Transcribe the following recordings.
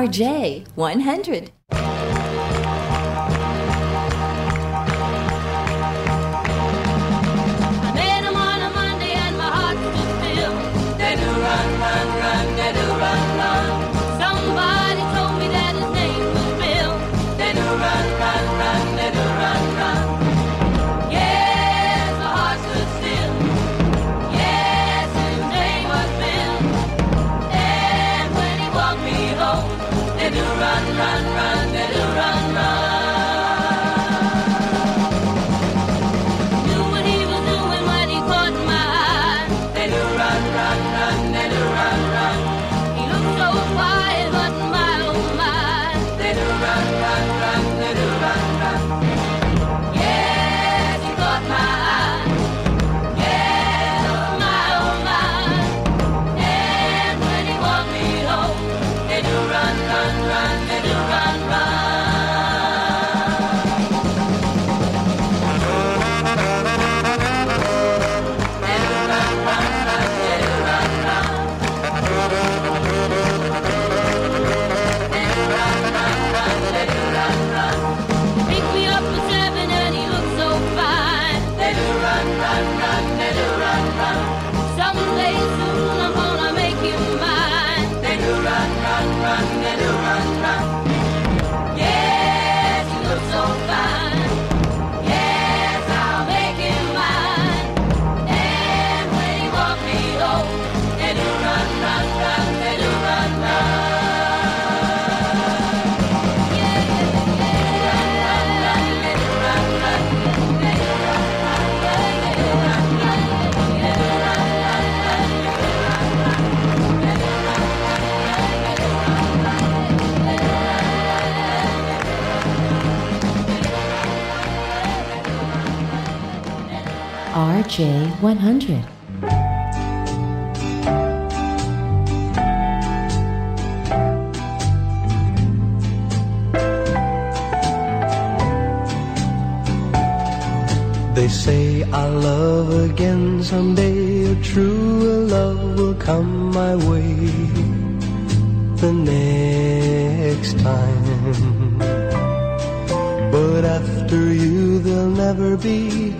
RJ100 RJ100. They say I'll love again someday. A true love will come my way the next time. But after you, there'll never be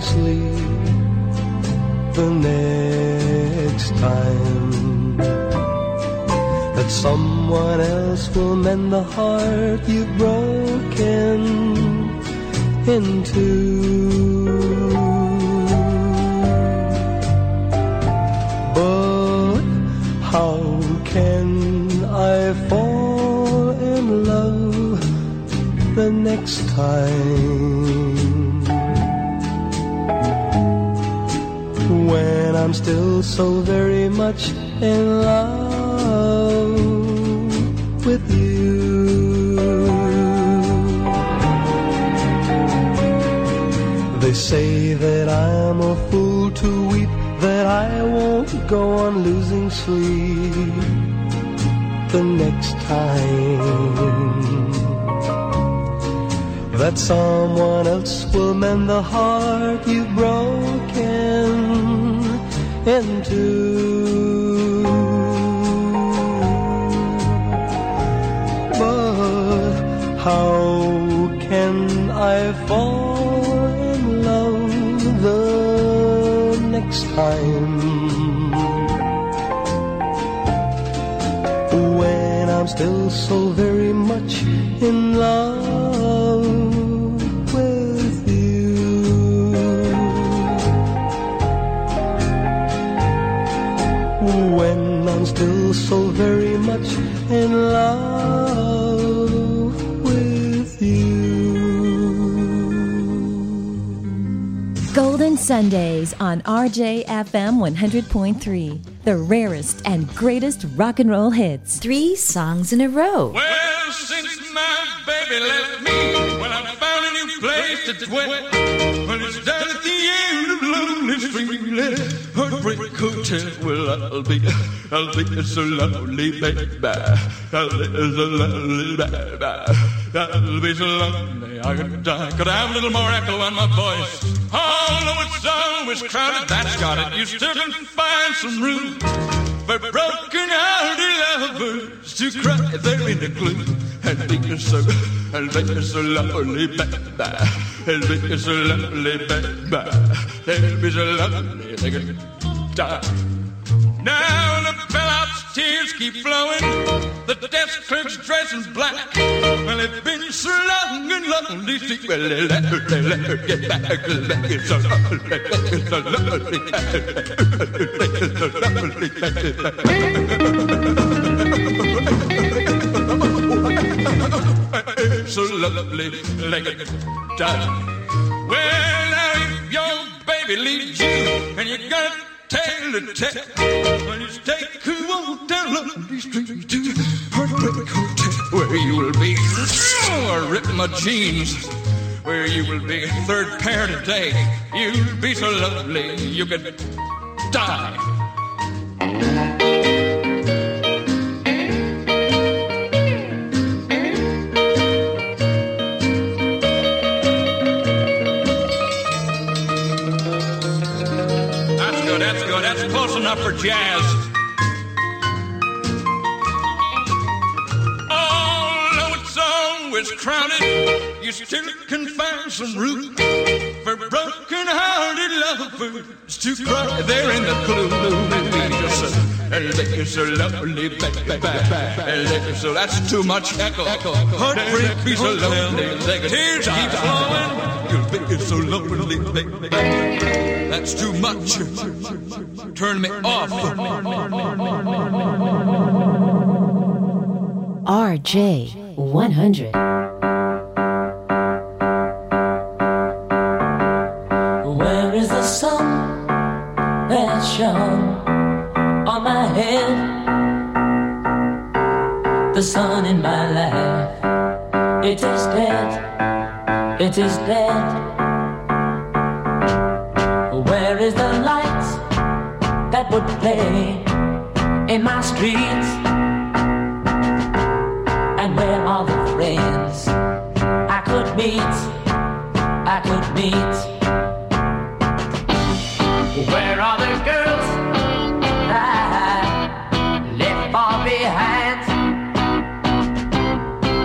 the next time. That someone else will mend the heart you've broken into. But How can I fall in love the next time? Still so very much in love with you. They say that I'm a fool to weep that I won't go on losing sleep the next time. That someone else will mend the heart you've broken into. But how can I fall in love the next time? When I'm still so very much in love I'm so very much in love with you. Golden Sundays on RJFM 100.3. The rarest and greatest rock and roll hits. Three songs in a row. Well, since my baby left me, well, I found a new place to dwell. Lonely Street, Heartbreak Hotel. Well, I'll be, I'll be so lonely, baby. I'll be so lonely, baby. I'll be so lonely, I could die. Could I have a little more echo on my voice? No, it's always crowded, that's got it. You still can find some room for broken-hearted lovers to cry there in the gloom and be so, and be so lonely, baby, and be so lonely, baby, and be so lonely they could die. Now the bailout's tears keep flowing, the desk clerk's dressed in black. Well, it's been so long and lonely, see, well, they let her, they let her get back, back, it's so lonely, it's so lonely, it's so lonely. So lovely, a dime. Well, now if your baby leaves you and you got tale to tell. When you take a walk down Lonely Street to Heartbreak Hotel, where you will be, oh, rip my jeans. Where you will be third pair today. You'll be so lovely you could die. Close enough for jazz. Although it's always crowded, you still can find some room for broken-hearted lovers to cry there in the gloom. And they so lonely, baby, so that's too much echo. Heartbreak be so lonely, tears keep flowing. You'll be so lonely, baby. That's too much. Turn me off. RJ 100. Where The sun in my life, it is dead, it is dead. Where is the light that would play in my streets? And where are the friends I could meet? I could meet. Where are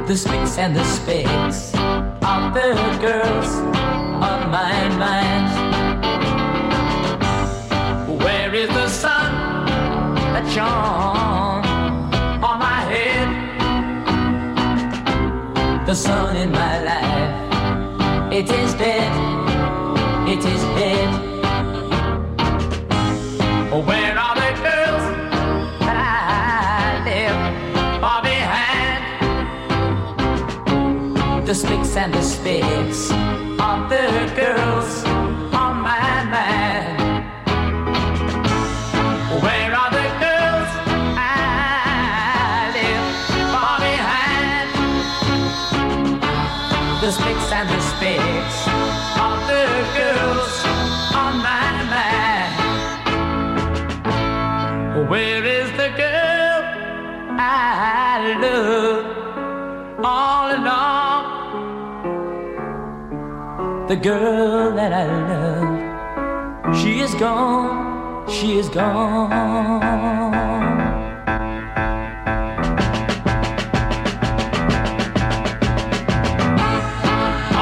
The sticks and the spades are the girls of my mind. Where is the sun that shone on my head? The sun in my life, it is dead, it is dead. The sticks and the spades are the girls The girl that I love, she is gone, she is gone.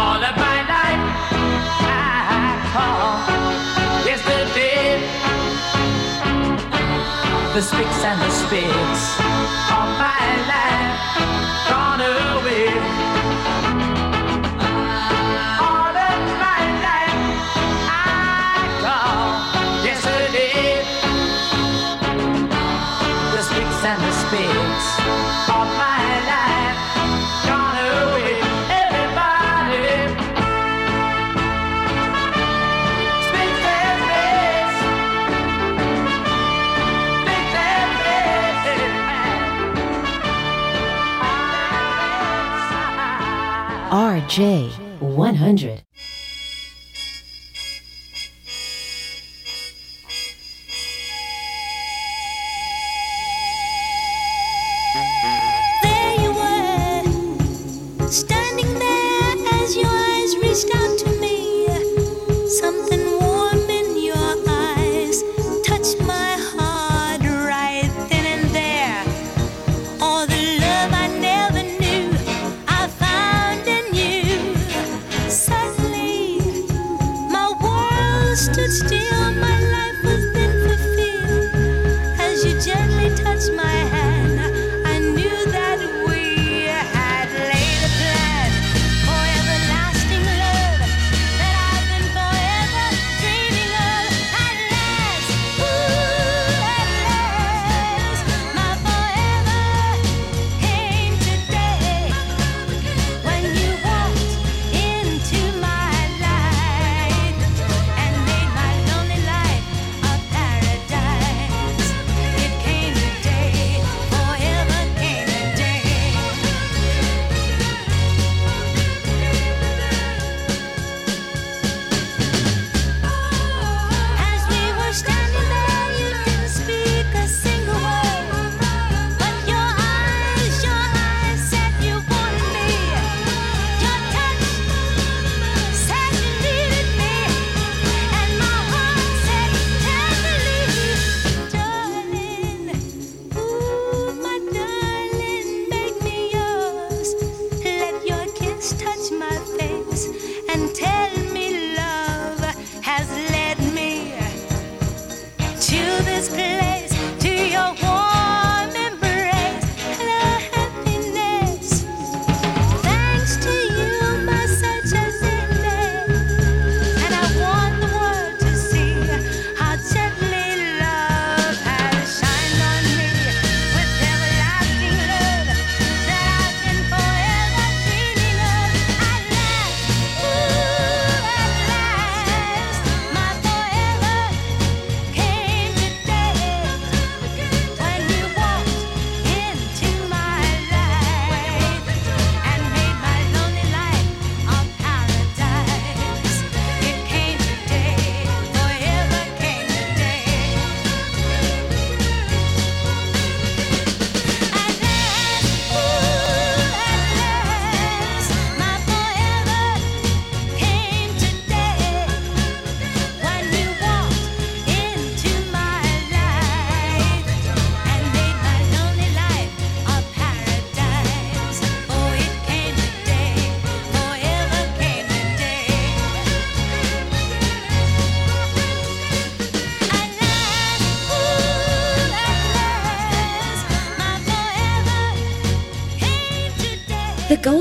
All of my life I call oh, yesterday the RJ100.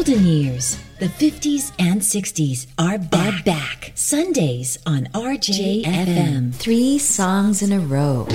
Golden years, the 50s and 60s are back. Are back. Sundays on RJFM. Three songs in a row.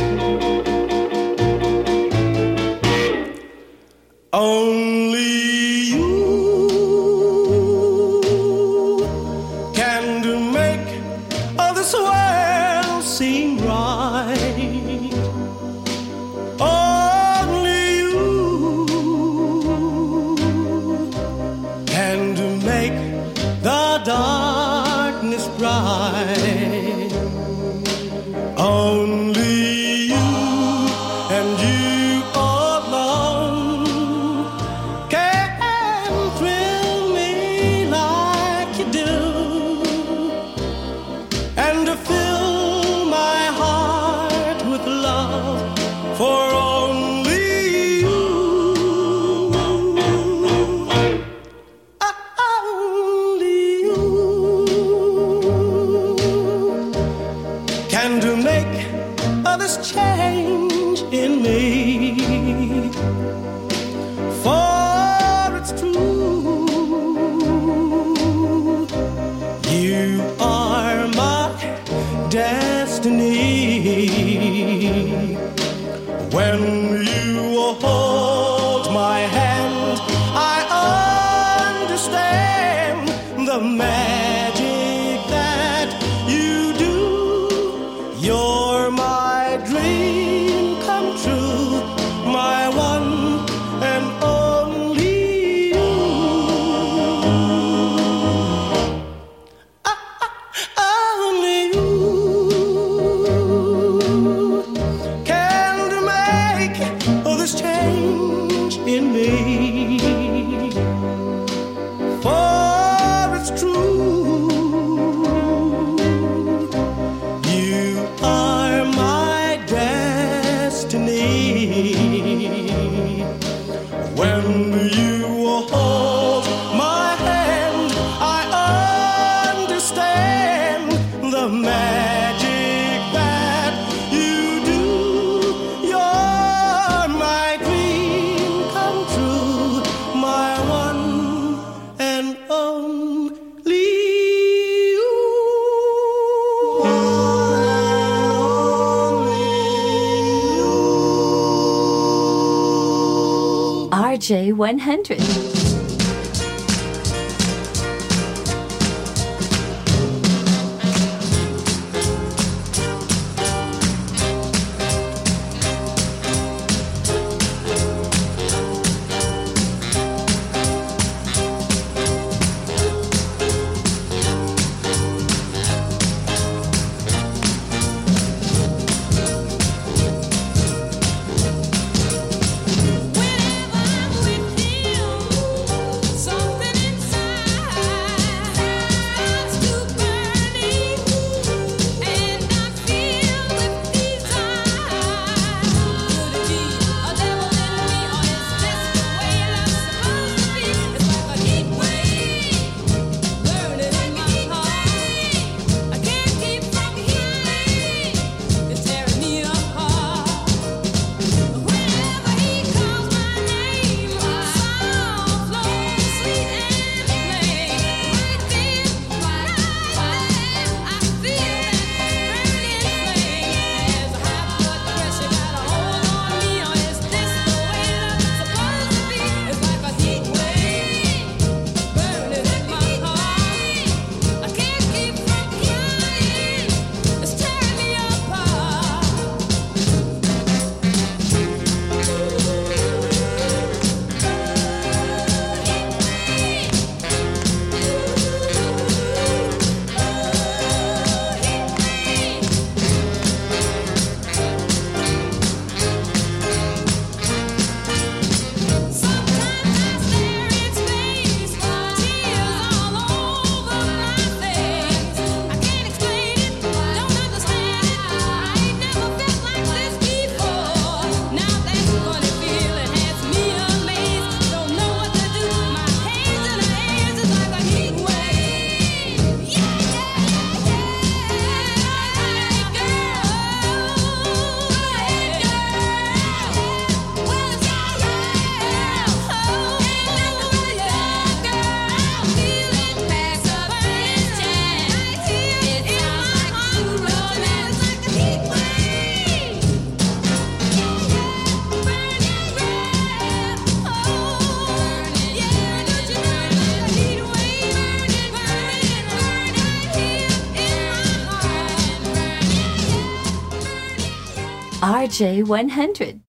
RJ100.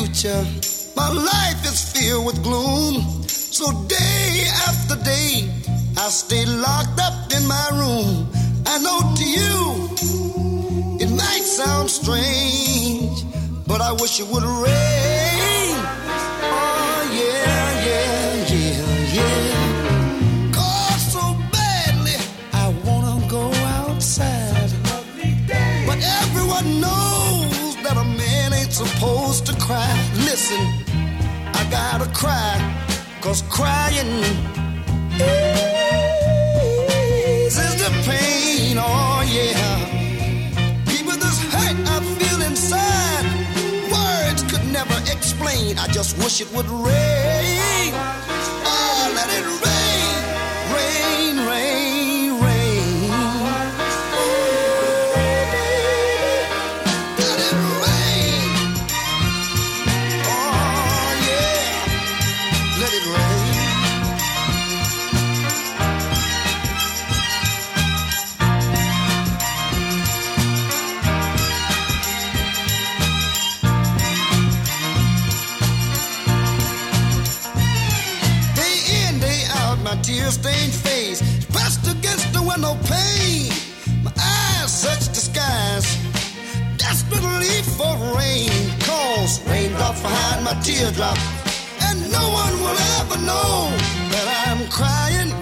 Future. My life is filled with gloom. So day after day, I stay locked up in my room. I know to you, it might sound strange, but I wish it would rain. Cry. Listen, I gotta cry, cause crying eases the pain. Oh, yeah. People, this hurt I feel inside, words could never explain. I just wish it would rain. Tear stained face pressed against the window pane. My eyes search the skies, desperately for rain. Cause raindrops behind my teardrop, and no one will ever know that I'm crying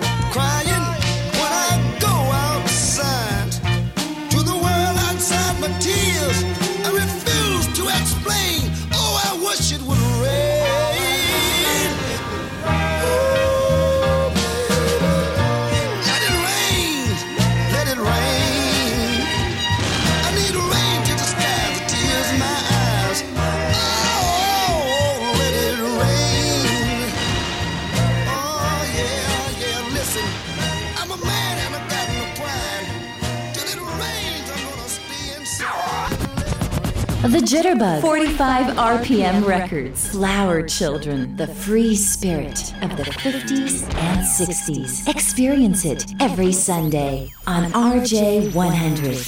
The Jitterbug, 45 RPM Records, Flower Children, The free spirit of the 50s and 60s. Experience it every Sunday on RJ100.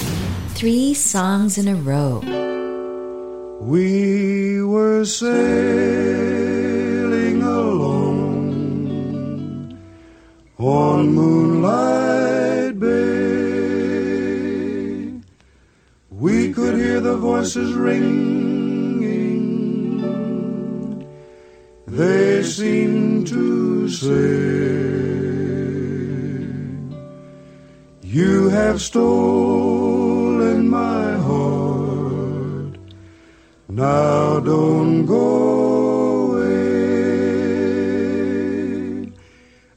Three songs in a row. We were sailing alone on Moonlight could hear the voices ringing. They seemed to say, You have stolen my heart. Now don't go away.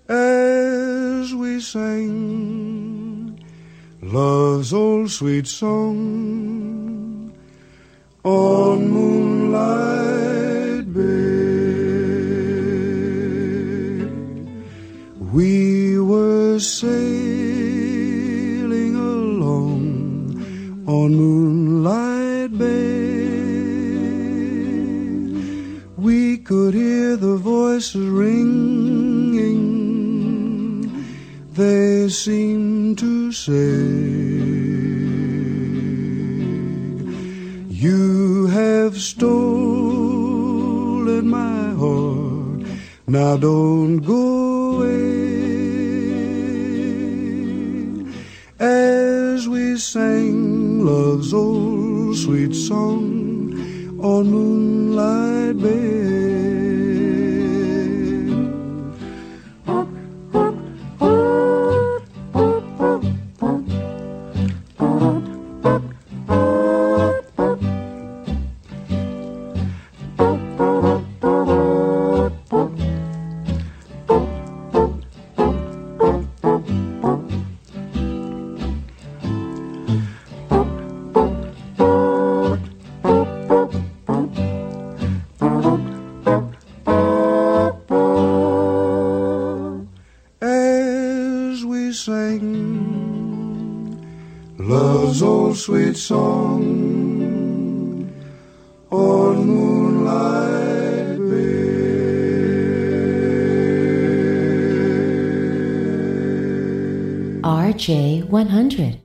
As we sang love's old sweet song on Moonlight Bay. We were sailing along on Moonlight Bay. We could hear the voices ringing. They seemed to say, have stolen my heart. Now don't go away. As we sang love's old sweet song on Moonlight Bay. RJ100.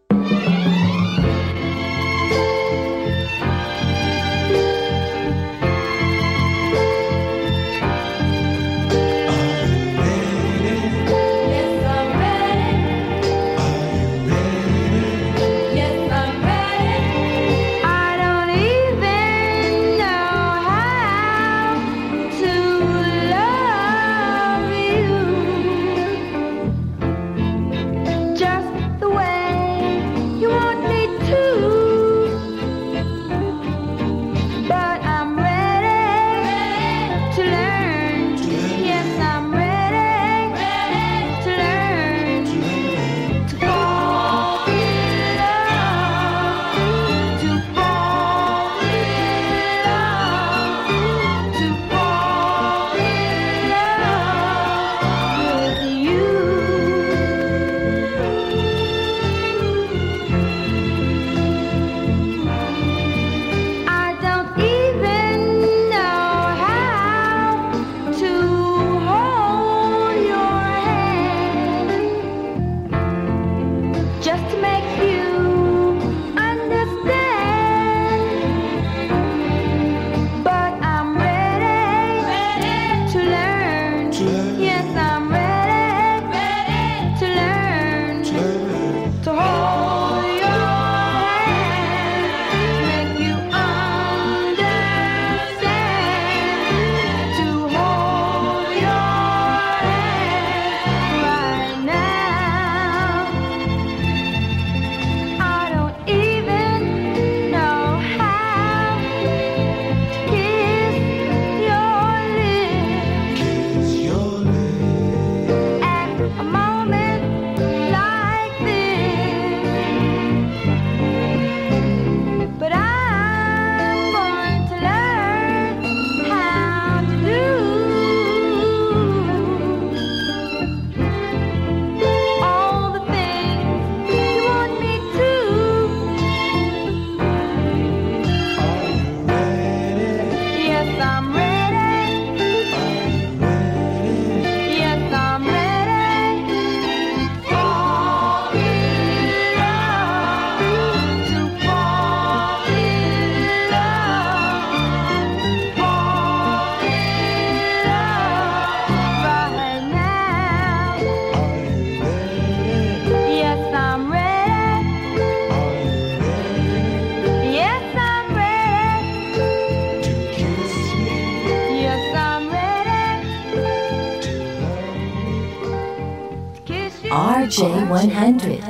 J100.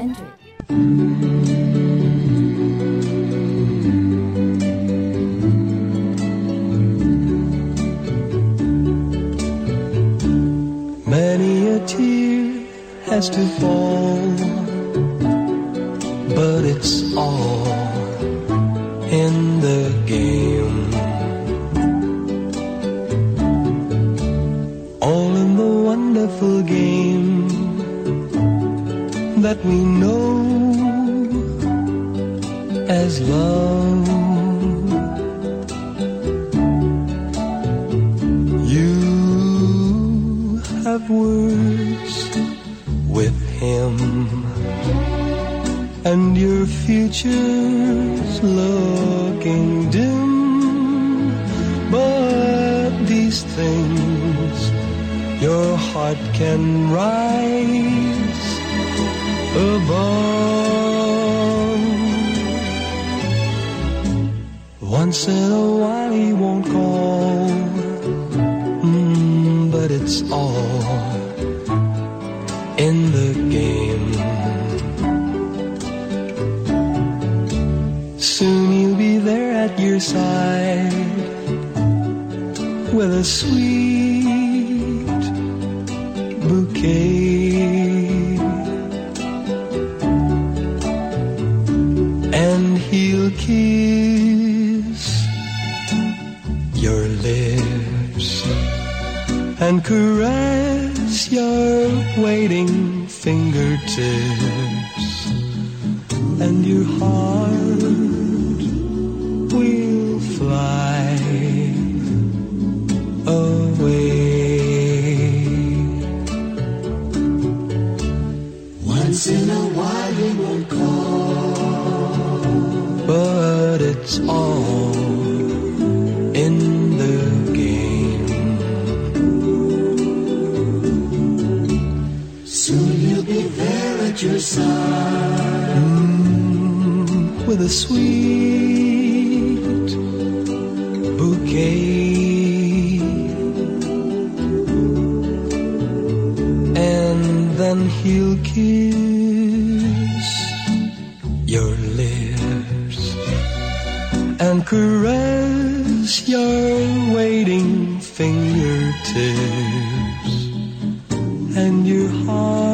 then he'll kiss your lips and caress your waiting fingertips and your heart.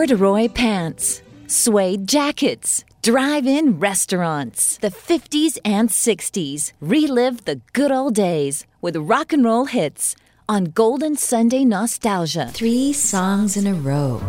Corduroy pants, suede jackets, drive in restaurants. The 50s and 60s. Relive the good old days with rock and roll hits on Golden Sunday Nostalgia. Three songs in a row.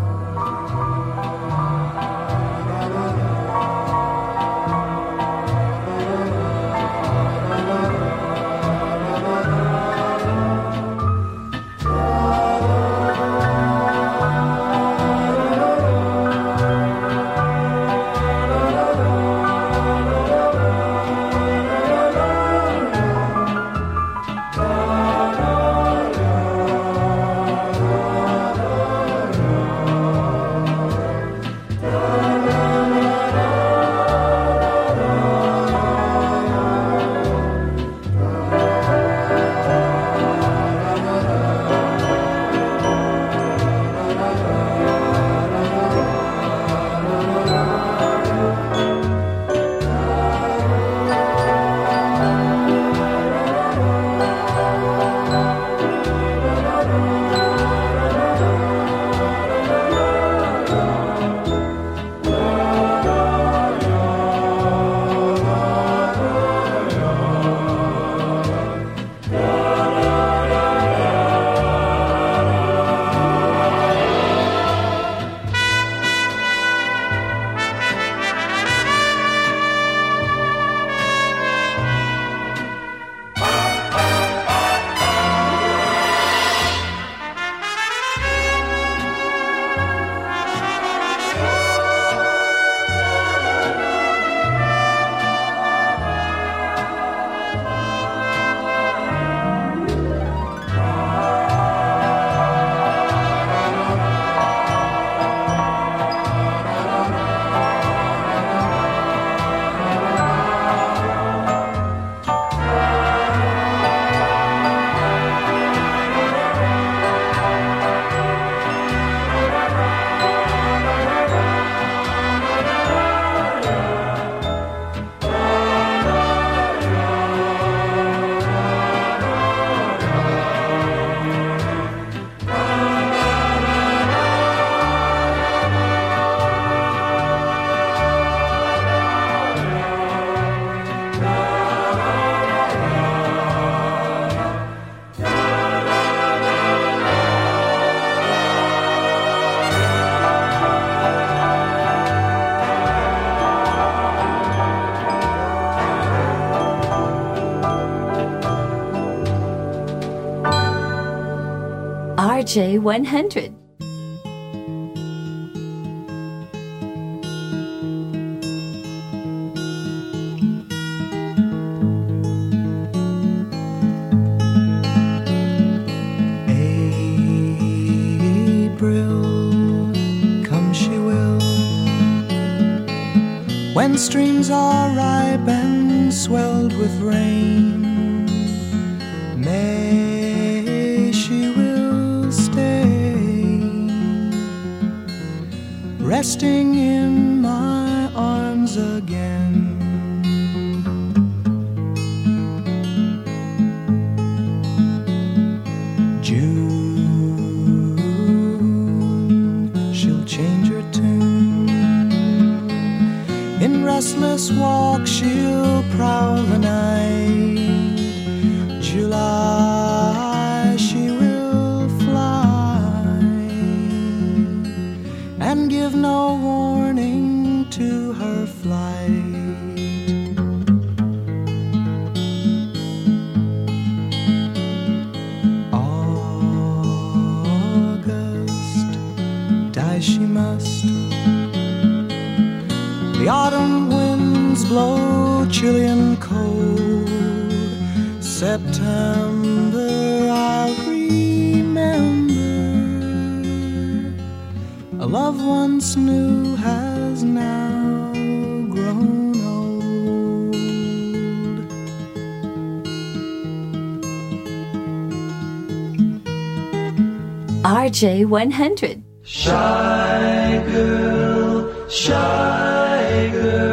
RJ100. Now grown old. RJ100. Shy girl, shy girl,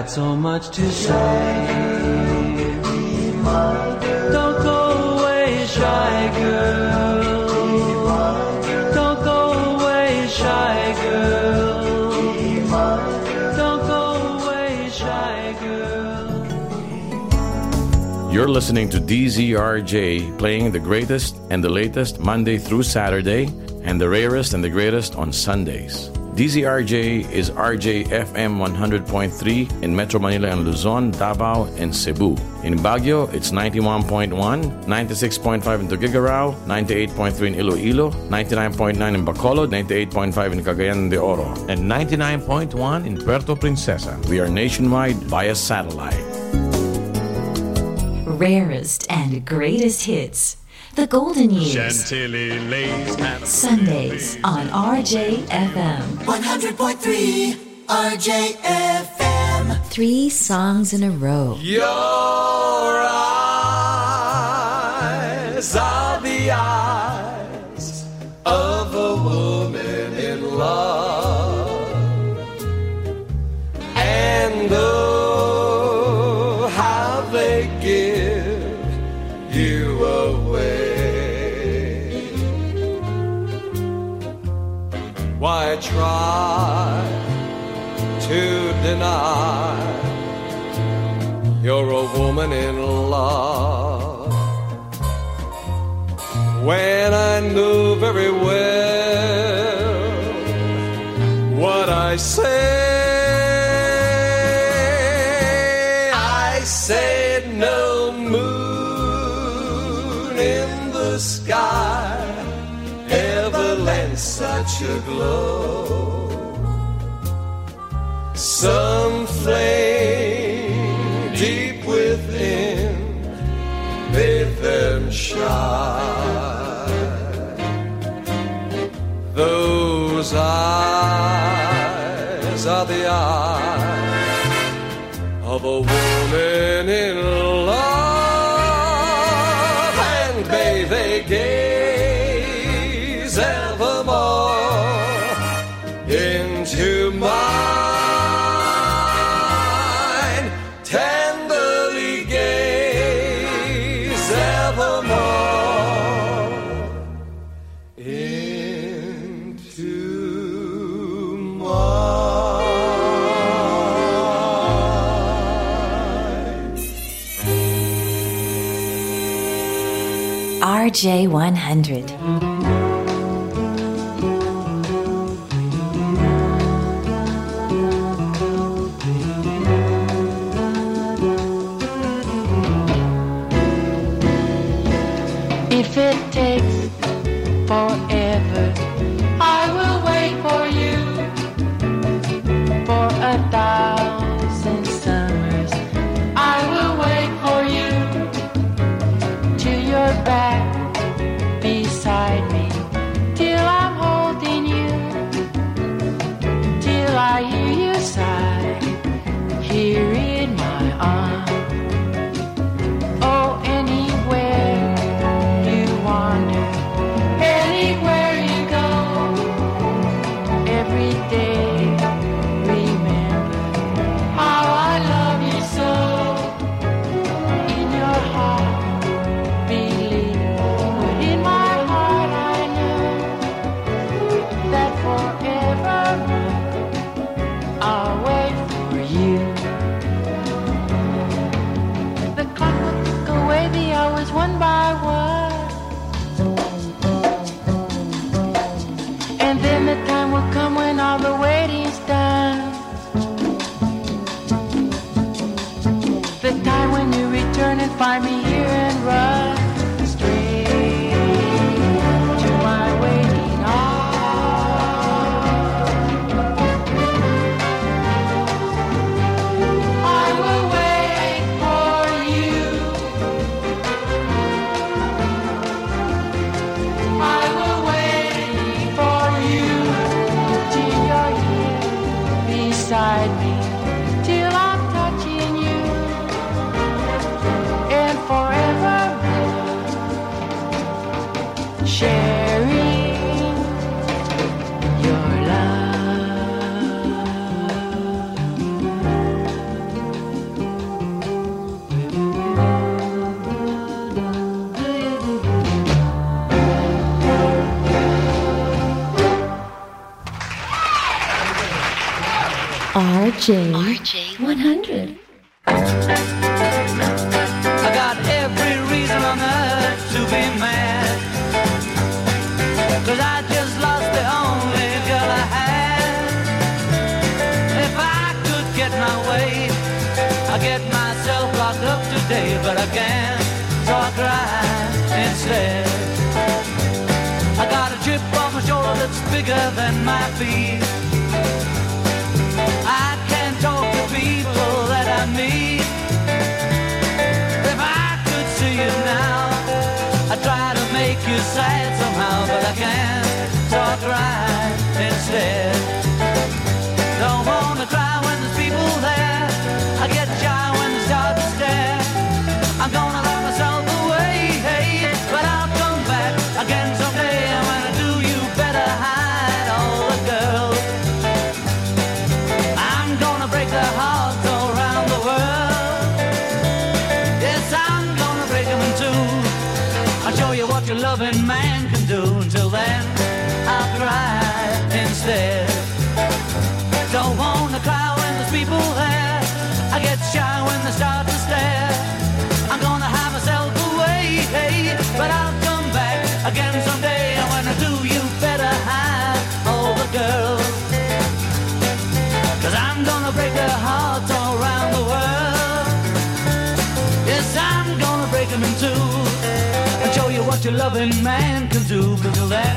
got so much to say. Don't go away, shy girl. Don't go away, shy girl. Don't go away, shy girl. You're listening to DZRJ playing the greatest and the latest Monday through Saturday and the rarest and the greatest on Sundays. DZRJ is RJ FM 100.3 in Metro Manila and Luzon, Davao, and Cebu. In Baguio, it's 91.1, 96.5 in Tuguegarao, 98.3 in Iloilo, 99.9 in Bacolod, 98.5 in Cagayan de Oro. and 99.1 in Puerto Princesa. We are nationwide via satellite. Rarest and greatest hits. The Golden Years. Sundays on RJFM. 100.3 RJFM. Three songs in a row. Your eyes and I. You're a woman in love. When I knew very well what I say, I no moon in the sky ever lent such a glow some flame deep within bid them shine. Those eyes are the eyes of a woman in love. RJ100. RJ100. You what your loving man can do. But till then,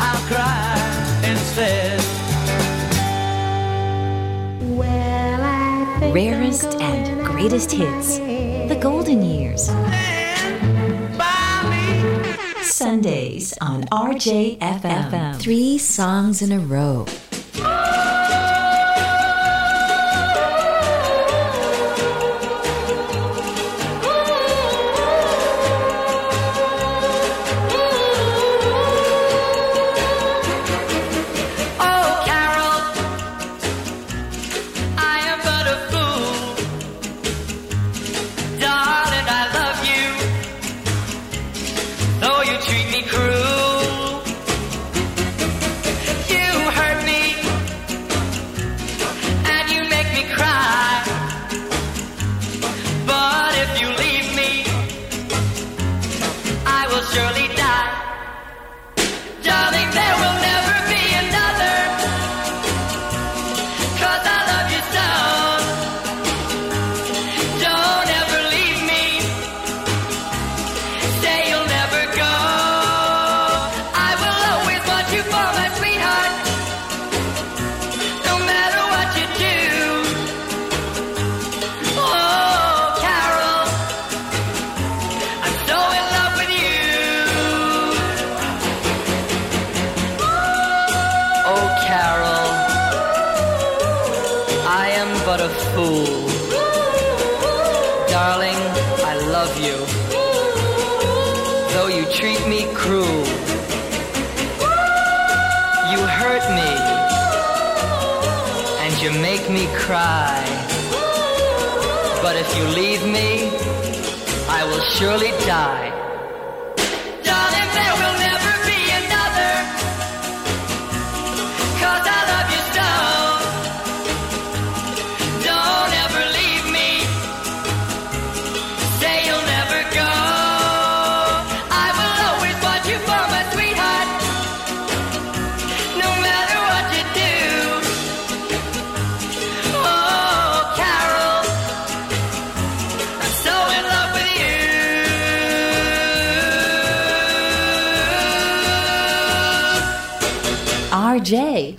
I'll cry instead. Rarest and greatest hits. The golden years. Sundays on RJFM. Three songs in a row. Darling, I love you. Though you treat me cruel, you hurt me, and you make me cry. But if you leave me, I will surely die.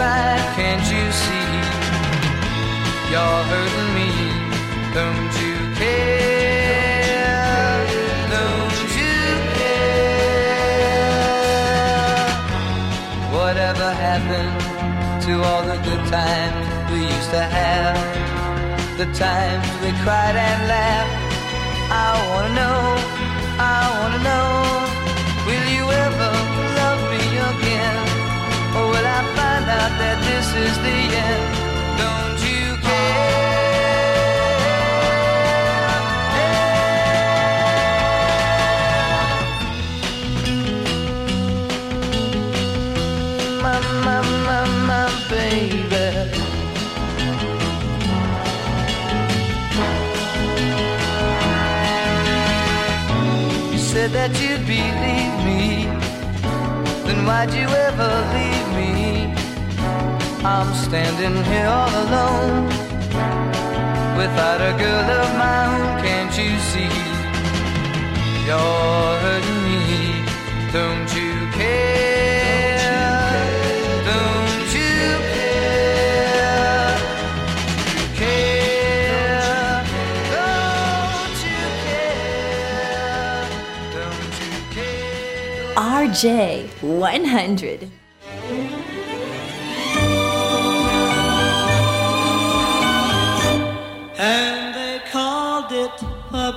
making? Can't you see you're hurting me? Don't you care? Don't you care? Whatever happened to all the good times we used to have? The times we cried and laughed. I wanna know, I wanna know, will you ever love me again? Or will I find out that this is the end? Don't you care? My, my, my, my baby. You said that you'd believe me. Then why'd you ever leave me? I'm standing here all alone. Without a girl of my own, can't you see? You're hurting me. Don't you care? Don't you care? Care? Don't you care? Don't you care? RJ 100.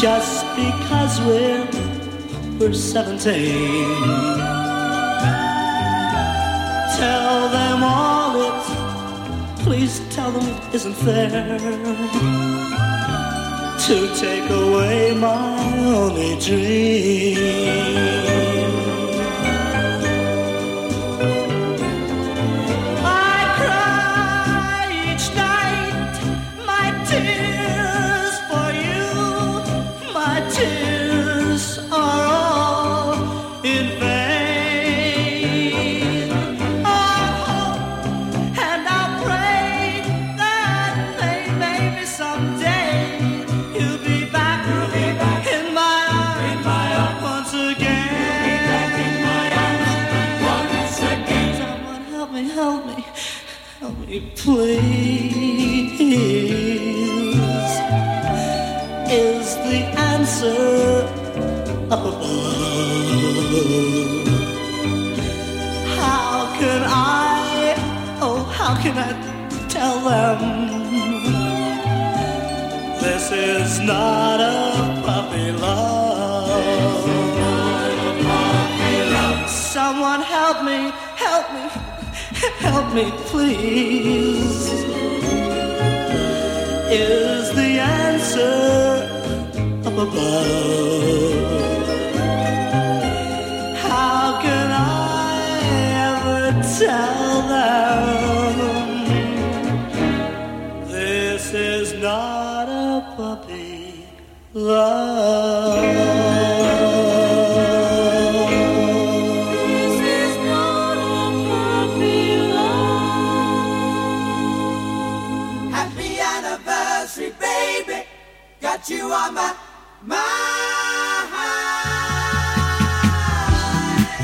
just because we're we're 17. Tell them all it's, please tell them it isn't fair to take away my only dream. Please. Is the answer above? How can I, oh, how can I tell them this is not a puppy love? Someone help me, help me, help me, please. Is the answer up above? How can I ever tell them this is not a puppy love?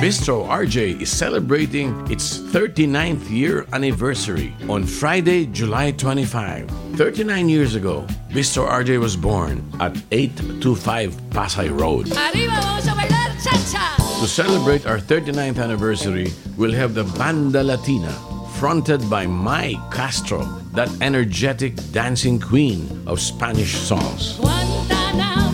Bistro RJ is celebrating its 39th year anniversary on Friday, July 25. 39 years ago, Bistro RJ was born at 825 Pasay Road. Arriba, vamos a bailar cha-cha. To celebrate our 39th anniversary, we'll have the Banda Latina, fronted by Mai Castro, that energetic dancing queen of Spanish songs. Guantanamera,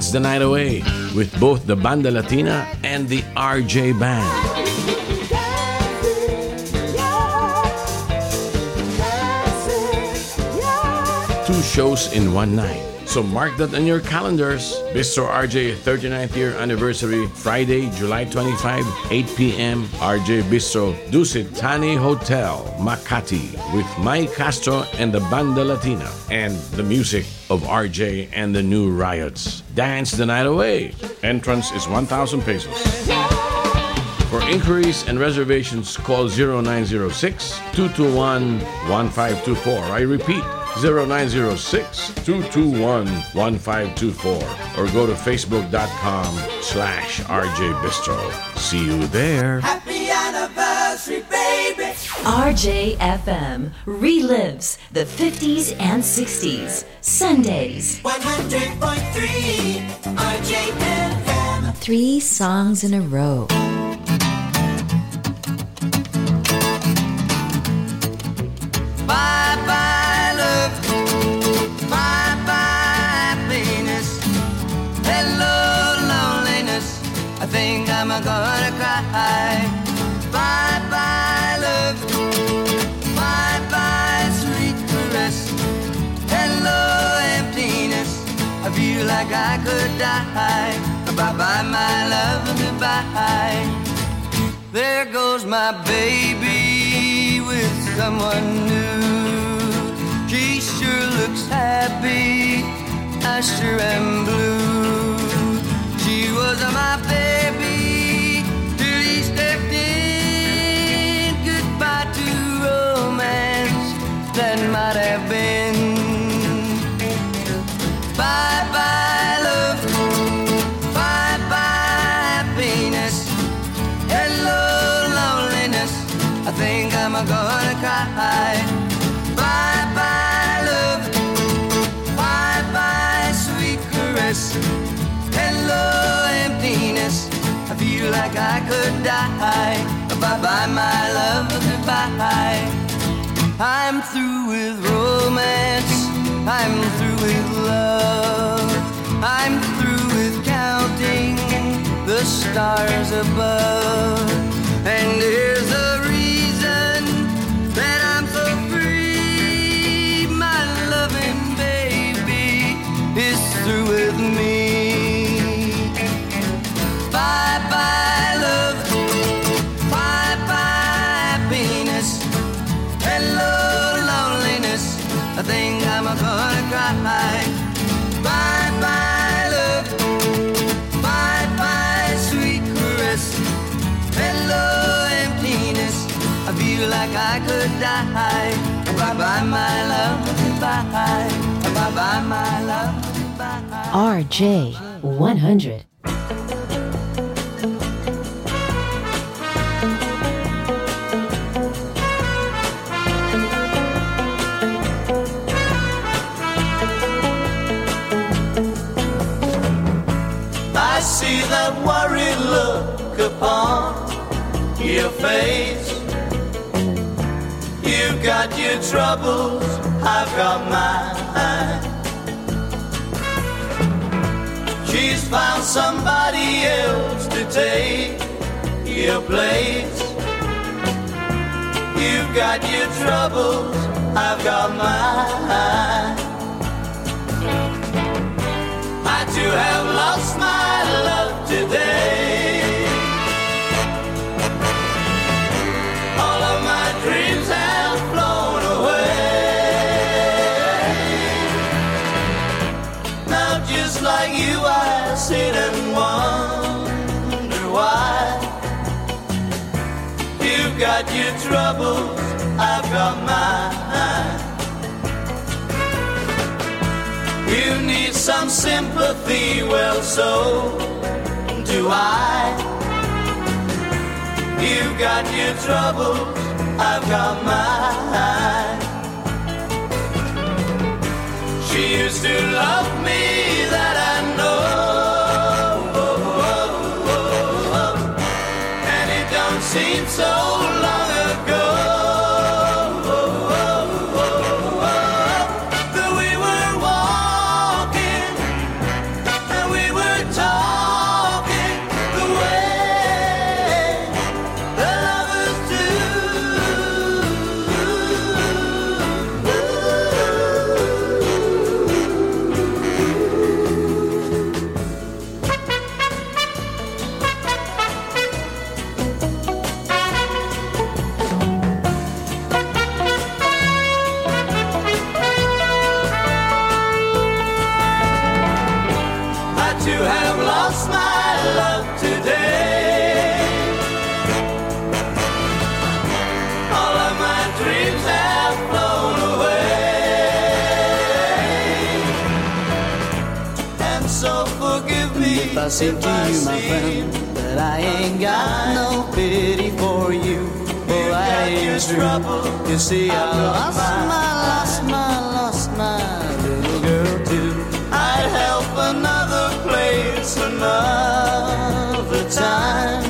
Dance the night away with both the Banda Latina and the RJ Band. Two shows in one night. So mark that on your calendars. Bistro RJ 39th year anniversary, Friday, July 25, 8 p.m. RJ Bistro, Dusit Thani Hotel, Makati, with Mike Castro and the Banda Latina, and the music of RJ and the New Riots. Dance the night away. Entrance is 1,000 pesos. For inquiries and reservations, call 0906 221 1524. I repeat, 0906 221 1524. Or go to facebook.com slash RJ Bistro. See you there. Happy anniversary, baby. RJFM relives the 50s and 60s, Sundays. 100.3 RJFM. Three songs in a row. love and goodbye. There goes my baby with someone new. She sure looks happy, I sure am blue. She was my baby till he stepped in. Goodbye to romance that might have Bye bye, my love, goodbye. I'm through with romance. I'm through with love. I'm through with counting the stars above. And there's a reason that I'm so free. My loving baby is through with I could die. Bye bye, my love. Goodbye. Bye bye, my love. RJ 100. I see that worried look upon your face. You've got your troubles, I've got mine. She's found somebody else to take your place. You've got your troubles, I've got mine. Got your troubles, I've got mine. You need some sympathy, well, so do I. You've got your troubles, I've got mine. She used to love me, that so seem to you, my friend, that I ain't got no pity for you. For I ain't true. You see, I lost my, lost my, lost my little girl too. I'd help another place another time.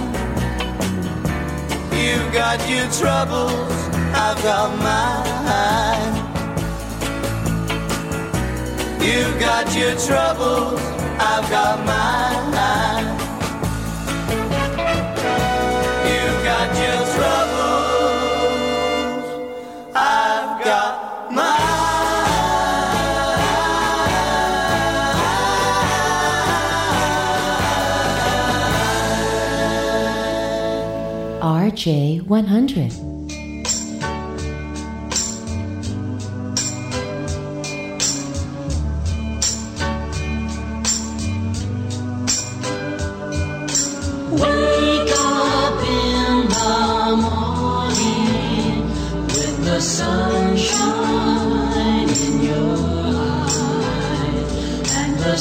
You've got your troubles, I've got mine. You've got your troubles, I've got mine. You've got your troubles, I've got RJ 100.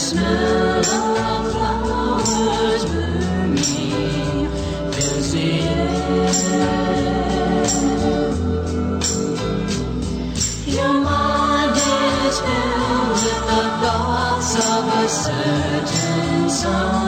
Smell of flowers blooming fills the air. Your mind is filled with the thoughts of a certain someone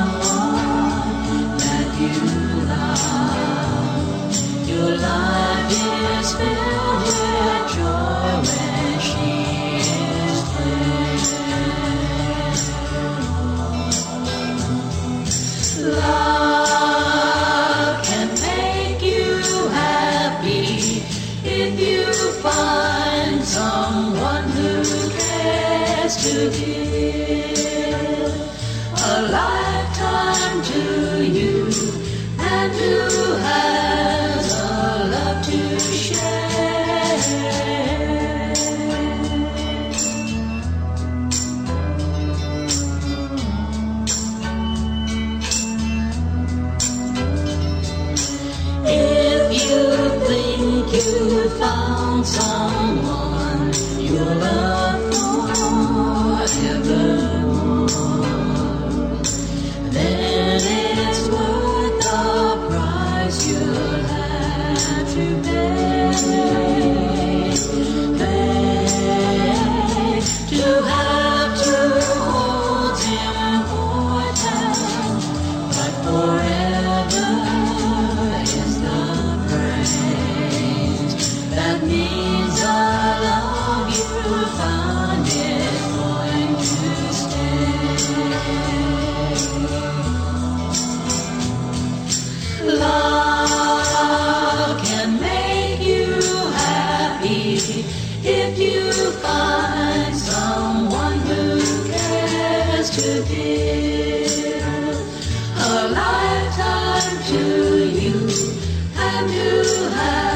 new life.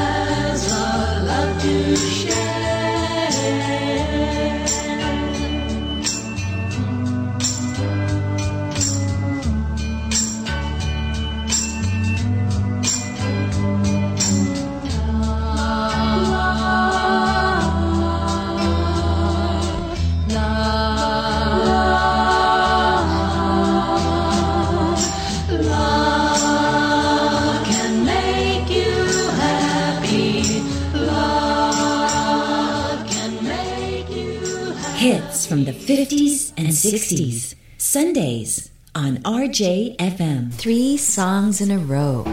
Sundays on RJFM. Three songs in a row.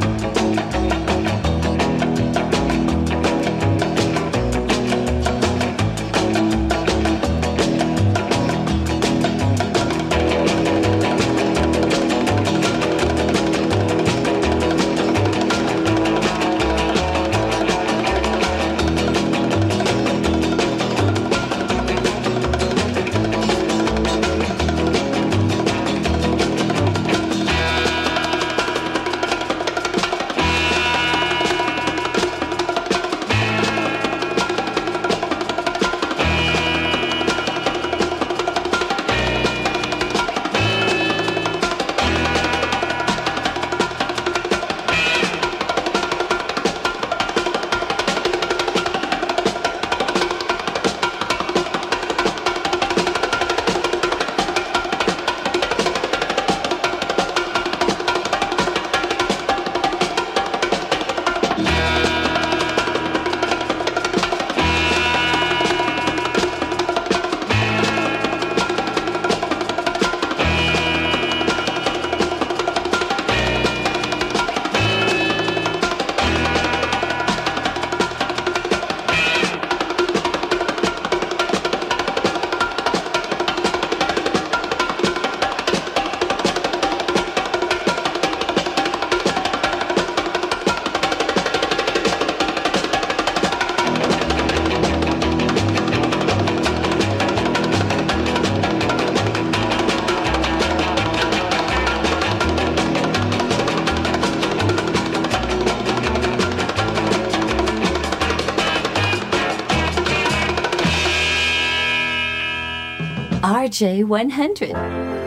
J100.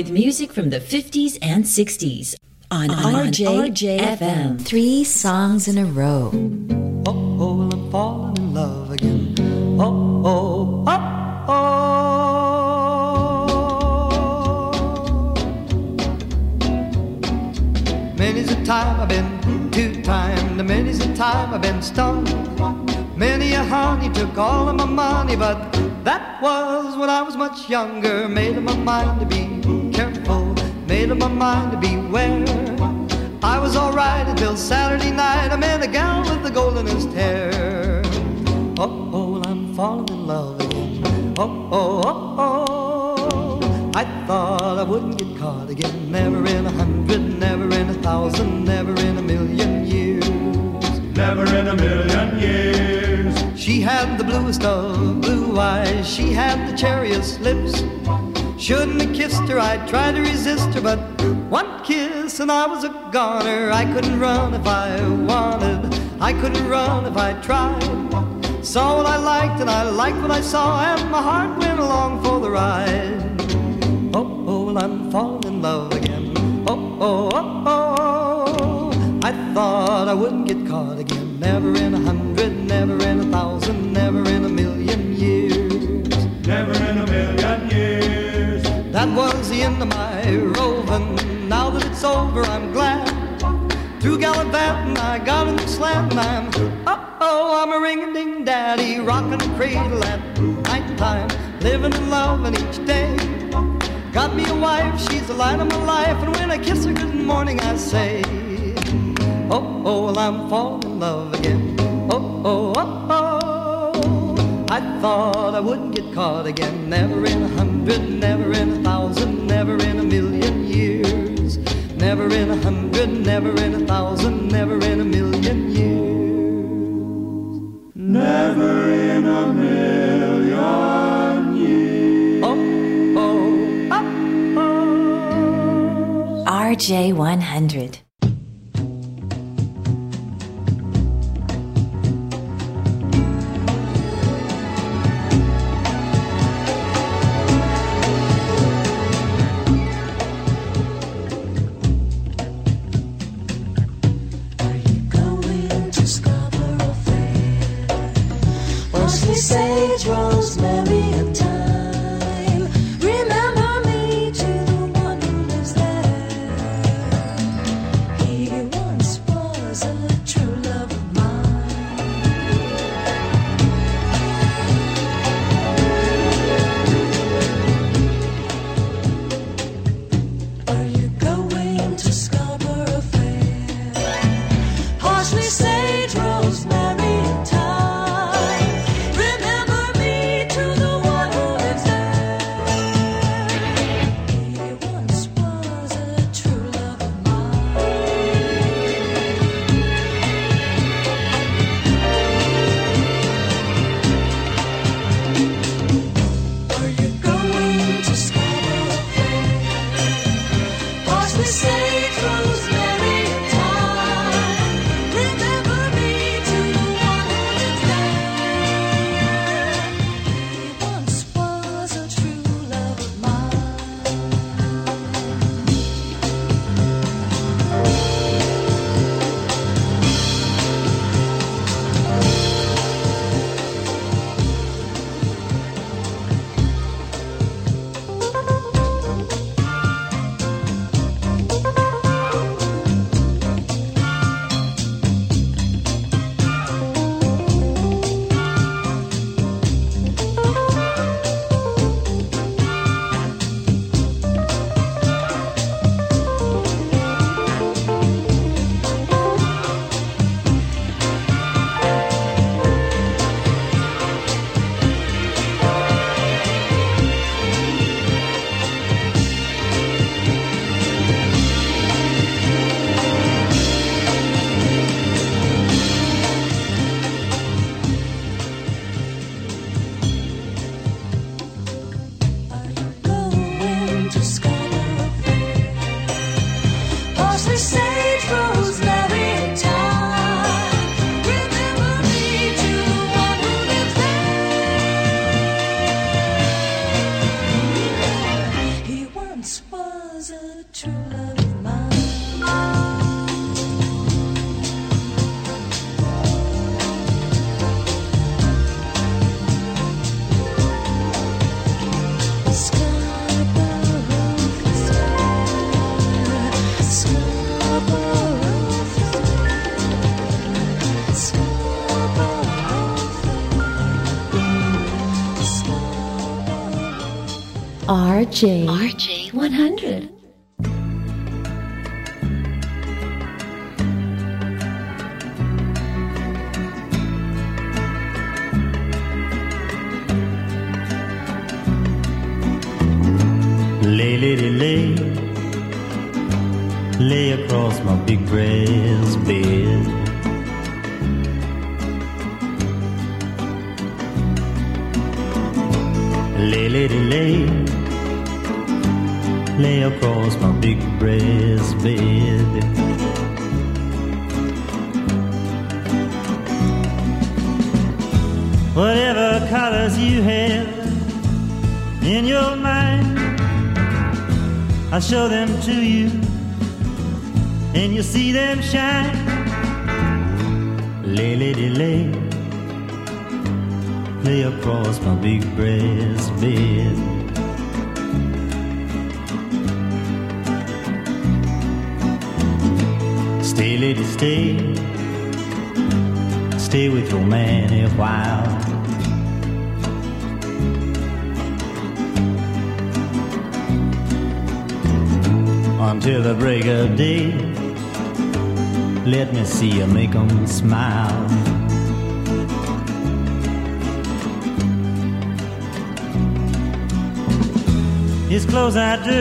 With music from the 50s and 60s on, RJFM. Three songs in a row. Oh, oh, I'm falling in love again. Oh, oh, oh, oh. Many's the time I've been two-timed, many's the time I've been stung. Many a honey took all of my money, but that was when I was much younger. Made up my mind to be mind to beware. I was alright until Saturday night. I met a gal with the goldenest hair. Oh, oh, I'm falling in love again. Oh, oh, oh, oh. I thought I wouldn't get caught again. Never in a hundred, never in a thousand, never in a million years. Never in a million years. She had the bluest of blue eyes. She had the cherriest lips. Shouldn't have kissed her. I tried to resist her, but and I was a goner. I couldn't run if I wanted. I couldn't run if I tried. Saw what I liked and I liked what I saw, and my heart went along for the ride. Oh, oh, well, I'm falling in love again. Oh, oh, oh, oh. I thought I wouldn't get caught again. Never in a hundred, never in a thousand, never in a million years. Never in a million years. That was the end of my roving. It's over, I'm glad. Through gallivanting, I got new slant, and I'm, oh, I'm a ring-a-ding daddy, rocking a cradle at night time, living and loving each day. Got me a wife, she's the light of my life, and when I kiss her good morning, I say, oh, oh, well, I'm falling in love again. Oh, oh, oh, oh. I thought I wouldn't get caught again. Never in a hundred, never in a thousand, never in a million years. Never in a hundred, never in a thousand, never in a million years. Never in a million years. Oh, oh, oh, oh. RJ100. RJ100.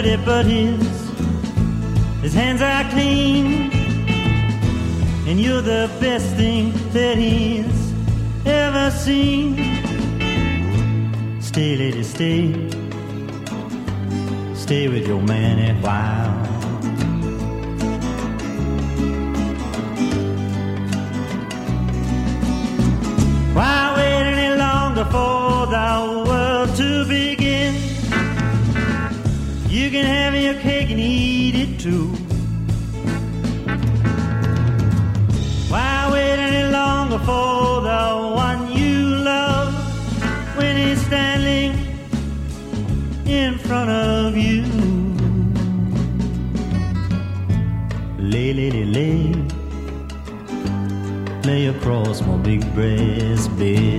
dirty, but his his hands are clean. And you're the best thing that he's ever seen. Stay, lady, stay. Stay with your man a while. too. Why wait any longer for the one you love when he's standing in front of you? Lay, lay, lay, lay, lay across my big breast bed.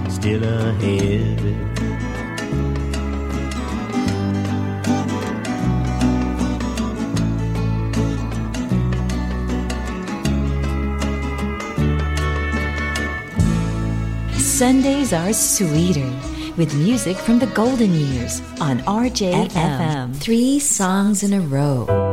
still ahead. Sundays are sweeter with music from the golden years on RJFM. Three songs in a row.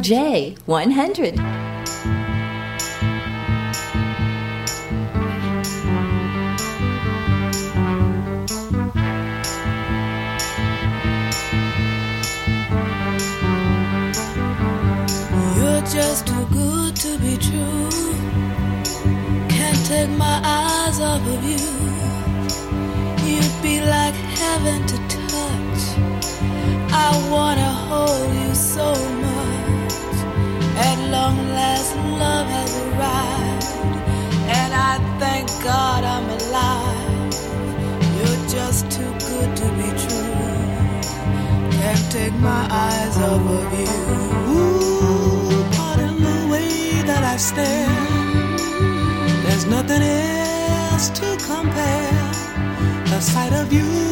RJ 100. Sight of you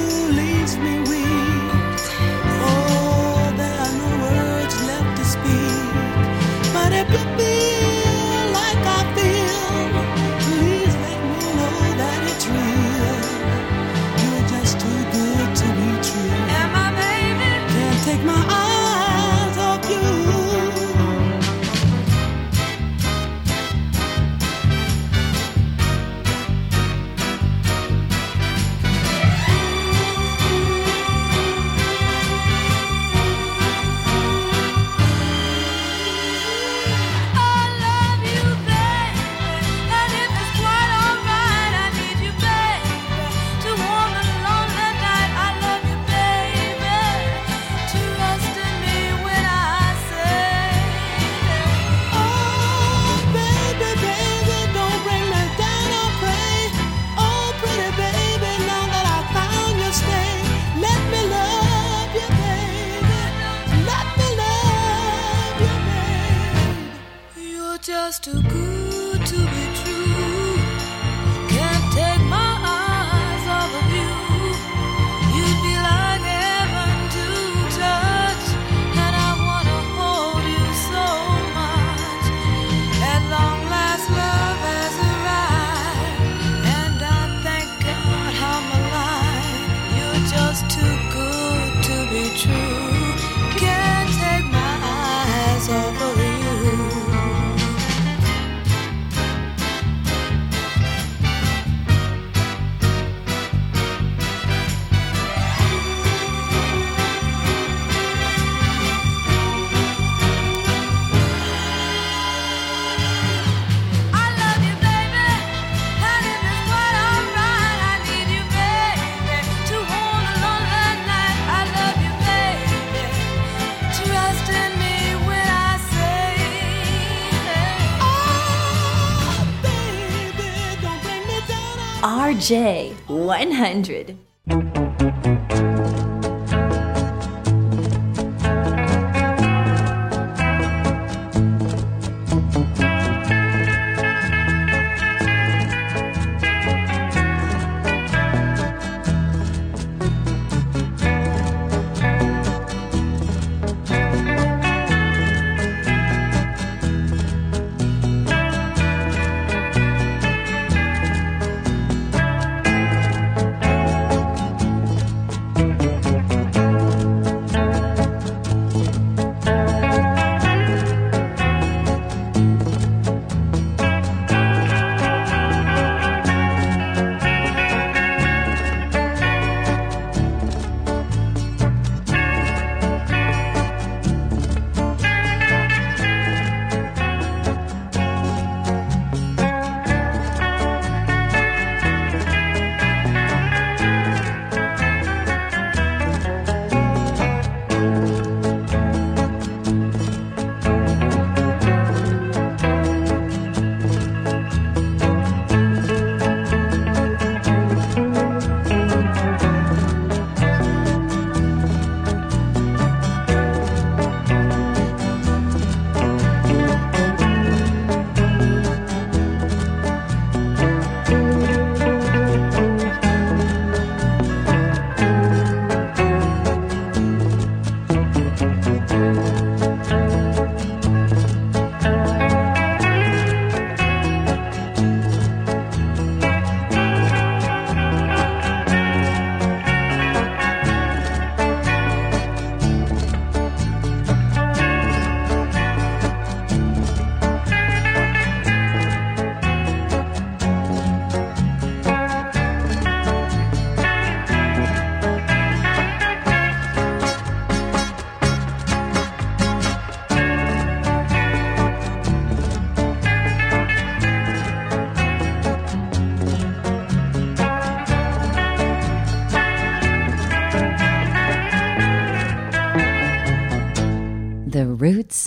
RJ 100.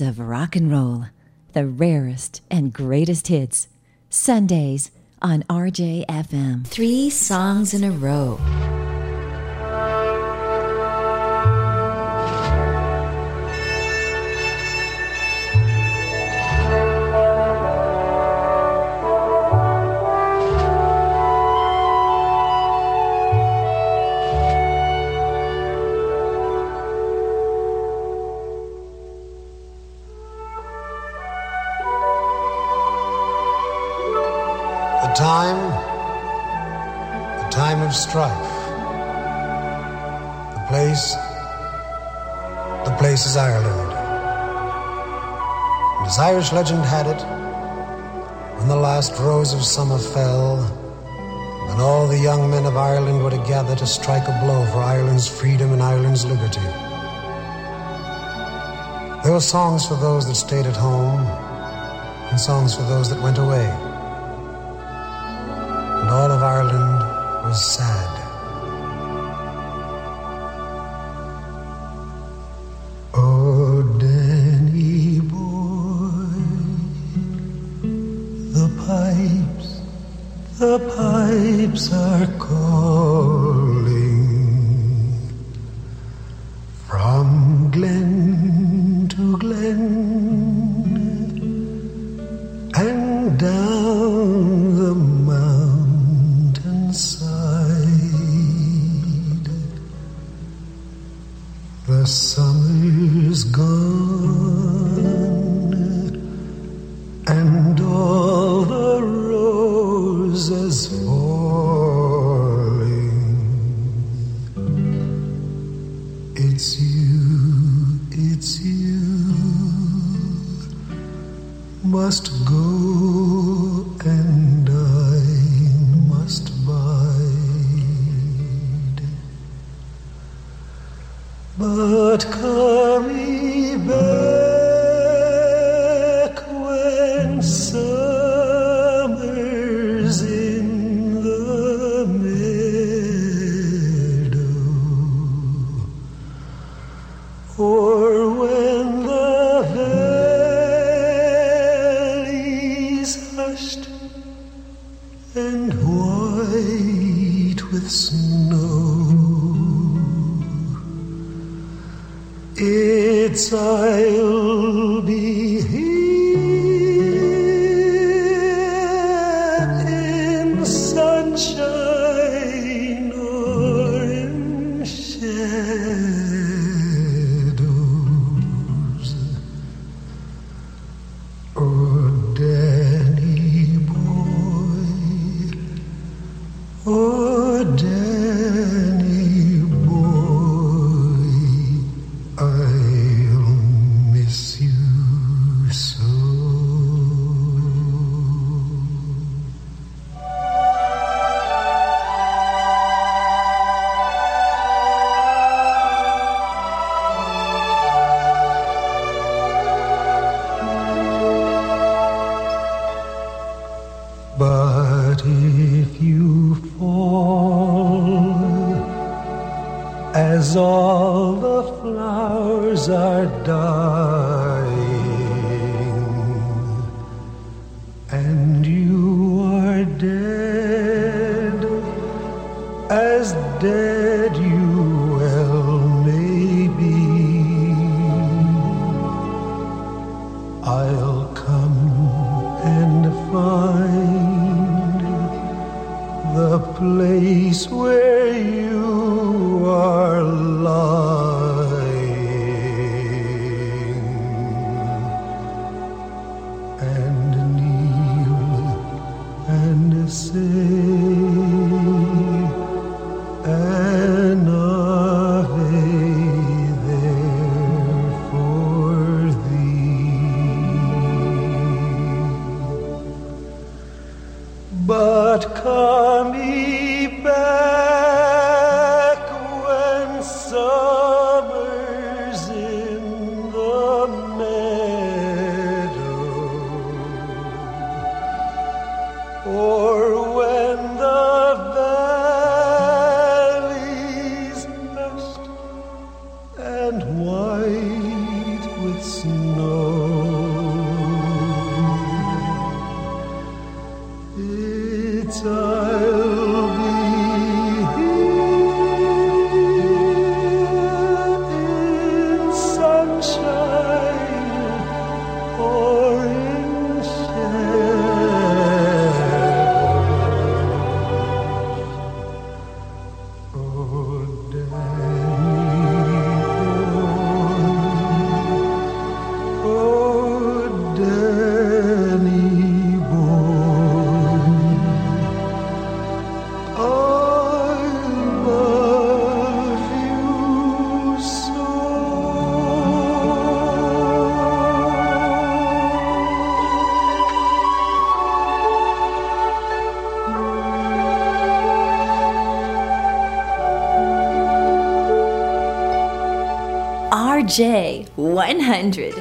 of rock and roll, the rarest and greatest hits. Sundays on RJFM. Three songs in a row. summer fell, and all the young men of Ireland were to gather to strike a blow for Ireland's freedom and Ireland's liberty. There were songs for those that stayed at home, and songs for those that went away. down the RJ100.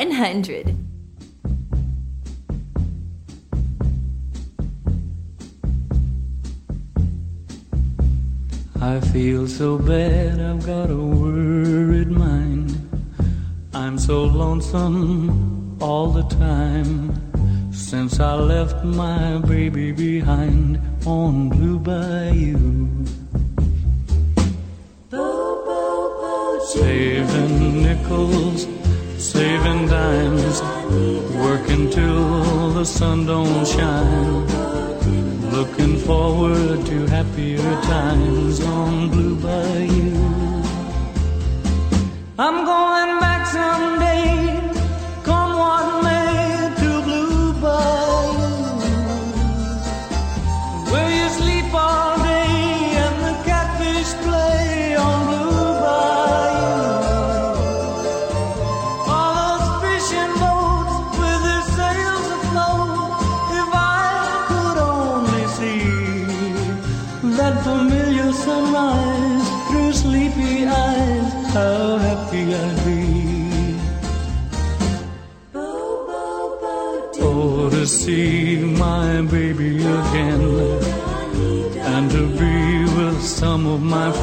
100. I feel so bad, I've got a worried mind. I'm so lonesome all the time. Since I left my baby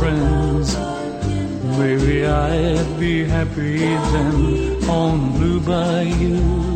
friends. Maybe I'd be happy then on Blue Bayou.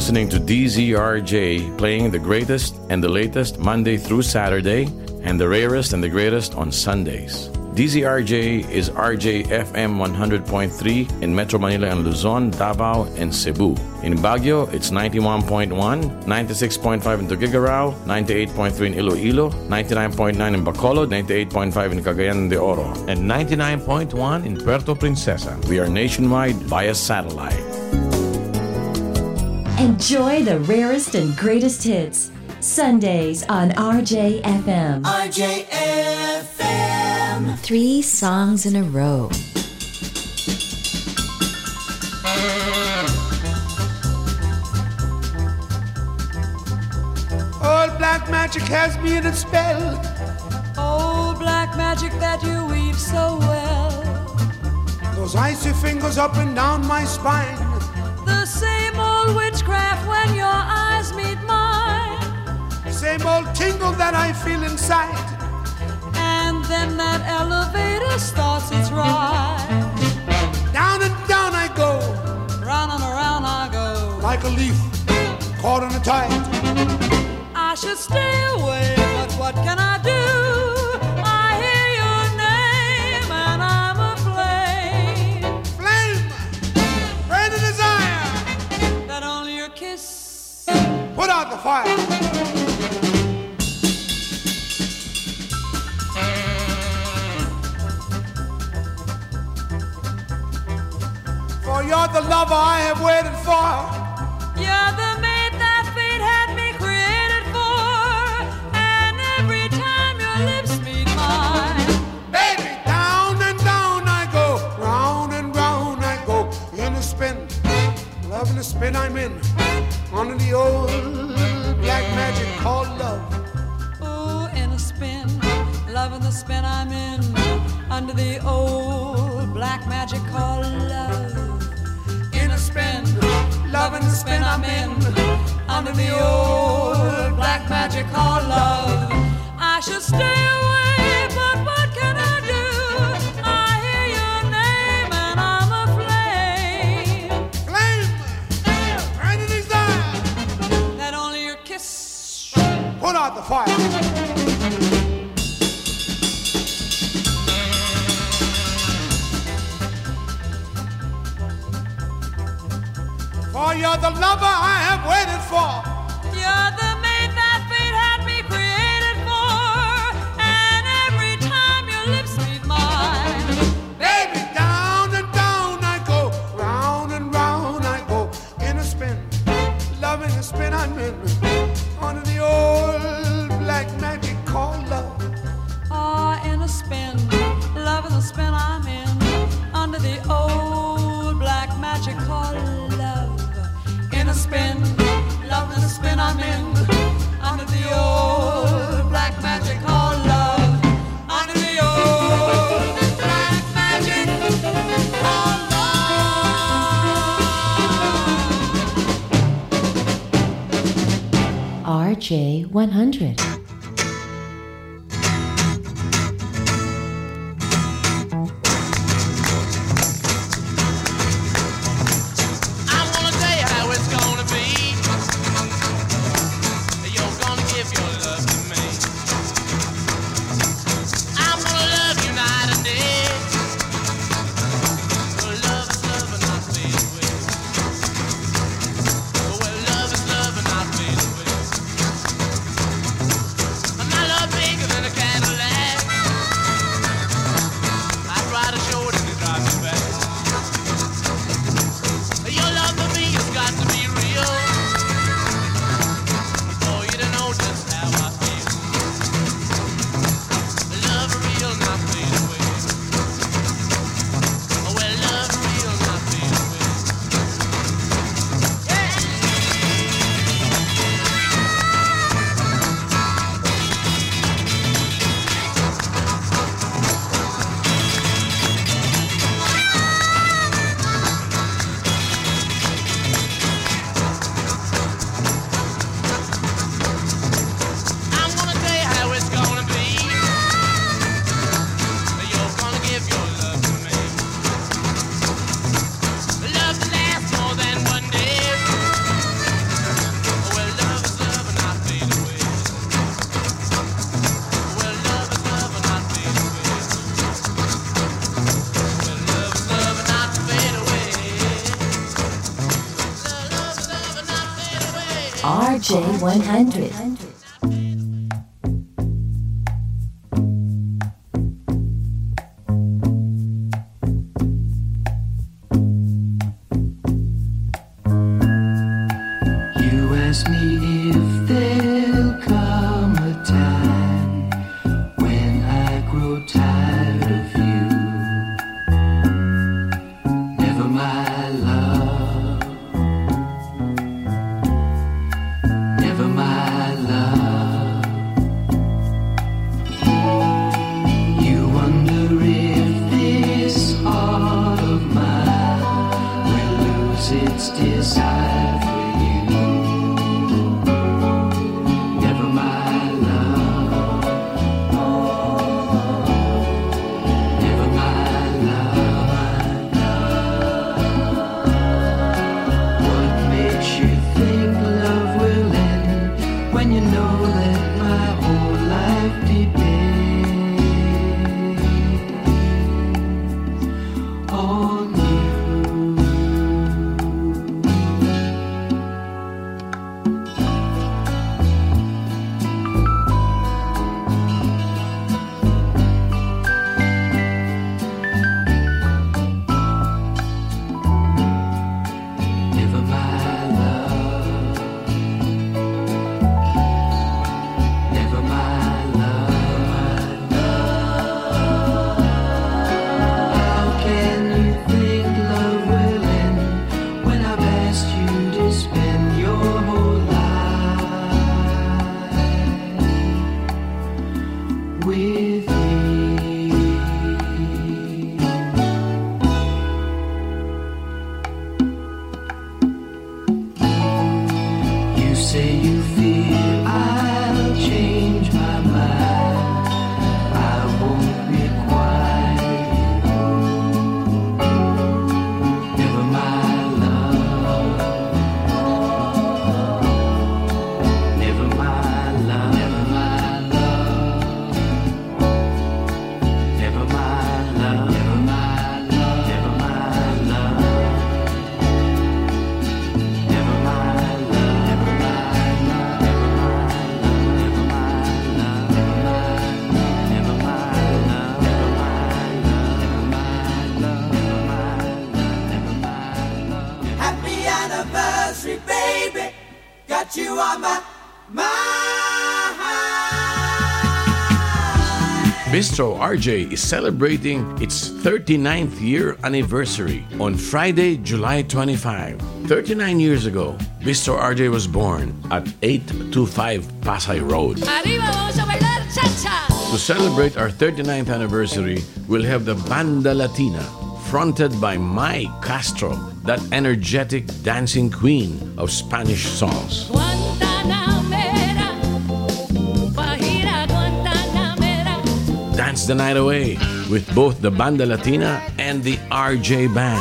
Listening to DZRJ playing the greatest and the latest Monday through Saturday and the rarest and the greatest on Sundays. DZRJ is RJ FM 100.3 in Metro Manila and Luzon, Davao, and Cebu. In Baguio, it's 91.1, 96.5 in Tuguegarao, 98.3 in Iloilo, 99.9 in Bacolod, 98.5 in Cagayan de Oro, and 99.1 in Puerto Princesa. We are nationwide via satellite. Enjoy the rarest and greatest hits. Sundays on RJFM. RJFM. Three songs in a row. Old black magic has me in its spell. Oh, black magic that you weave so well. Those icy fingers up and down my spine. The same old witchcraft when your eyes meet mine. Same old tingle that I feel inside. And then that elevator starts its ride. Down and down I go. Round and around I go. Like a leaf caught in a tide. I should stay away, but what can I do? Put out the fire. For you're the lover I have waited for. You're the mate that fate had me created for. And every time your lips meet mine, Baby, down and down I go, round and round I go, in a spin, loving the spin I'm in, under the old black magic called love. ooh, in a spin, loving the spin I'm in, under the old black magic called love. In a spin, Loving the spin I'm in, under the old black magic called love. I should stay away, For you're the lover I have waited for. RJ100. J100. Bistro RJ is celebrating its 39th year anniversary on Friday, July 25. 39 years ago, Bistro RJ was born at 825 Pasay Road. Arriba, vamos a bailar cha-cha. To celebrate our 39th anniversary, we'll have the Banda Latina, fronted by Mai Castro, that energetic dancing queen of Spanish songs. Dance the night away with both the Banda Latina and the RJ Band.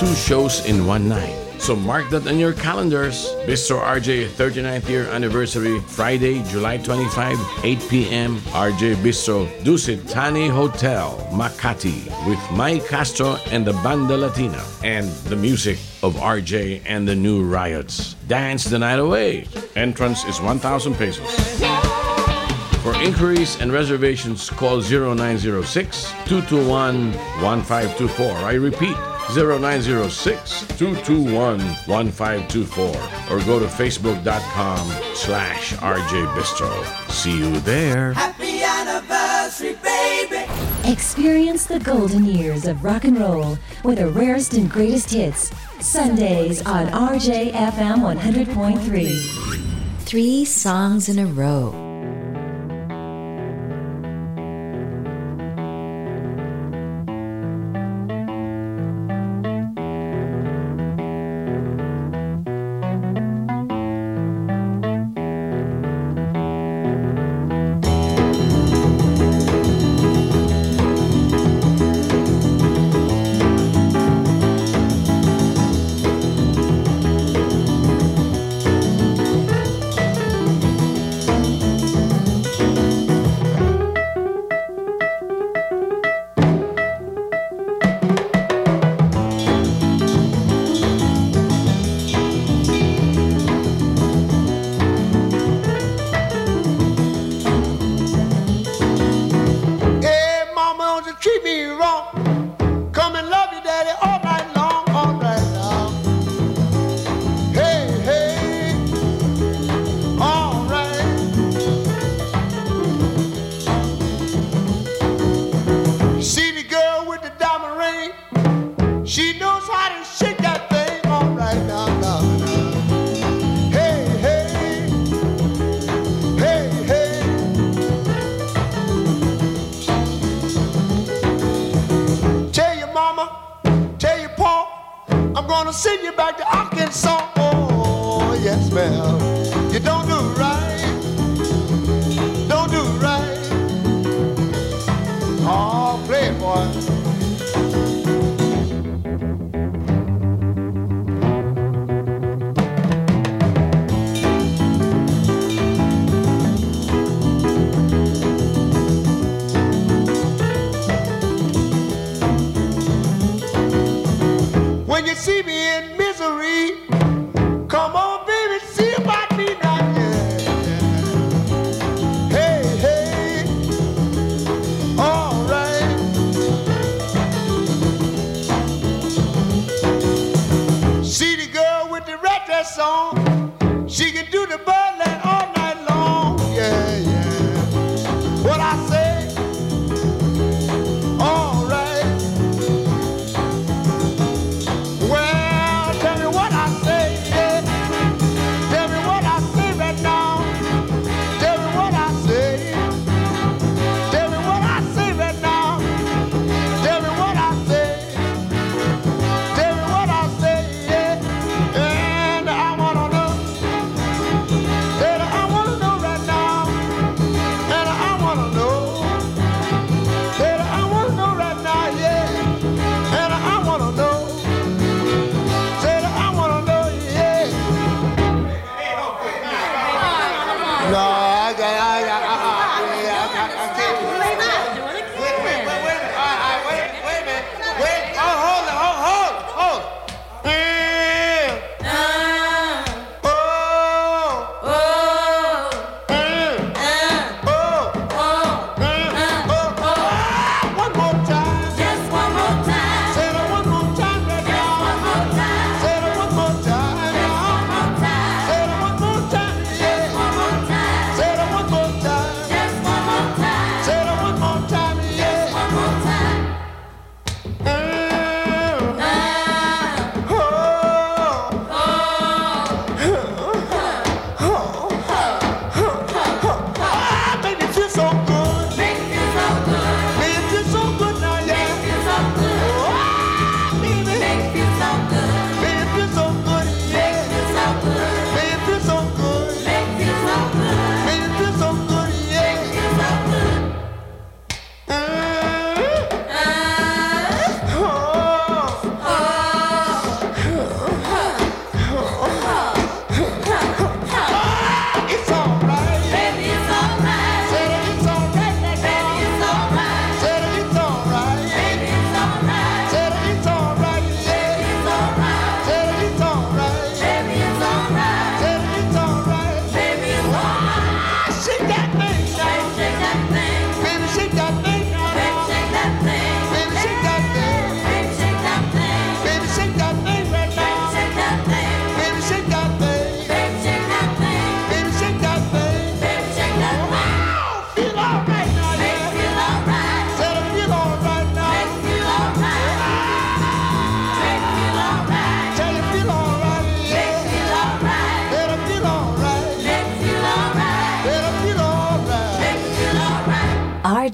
Two shows in one night. So mark that on your calendars. Bistro RJ 39th year anniversary, Friday, July 25, 8 p.m. RJ Bistro, Dusit Thani Hotel, Makati, with Mai Castro and the Banda Latina, and the music of RJ and the New Riots. Dance the night away. Entrance is 1,000 pesos. For inquiries and reservations, call 0906 221 1524. I repeat, 0906 221 1524. Or go to facebook.com slash RJ Bistro. See you there. Happy anniversary, baby. Experience the golden years of rock and roll with the rarest and greatest hits. Sundays on RJFM 100.3. Three songs in a row.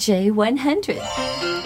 RJ100.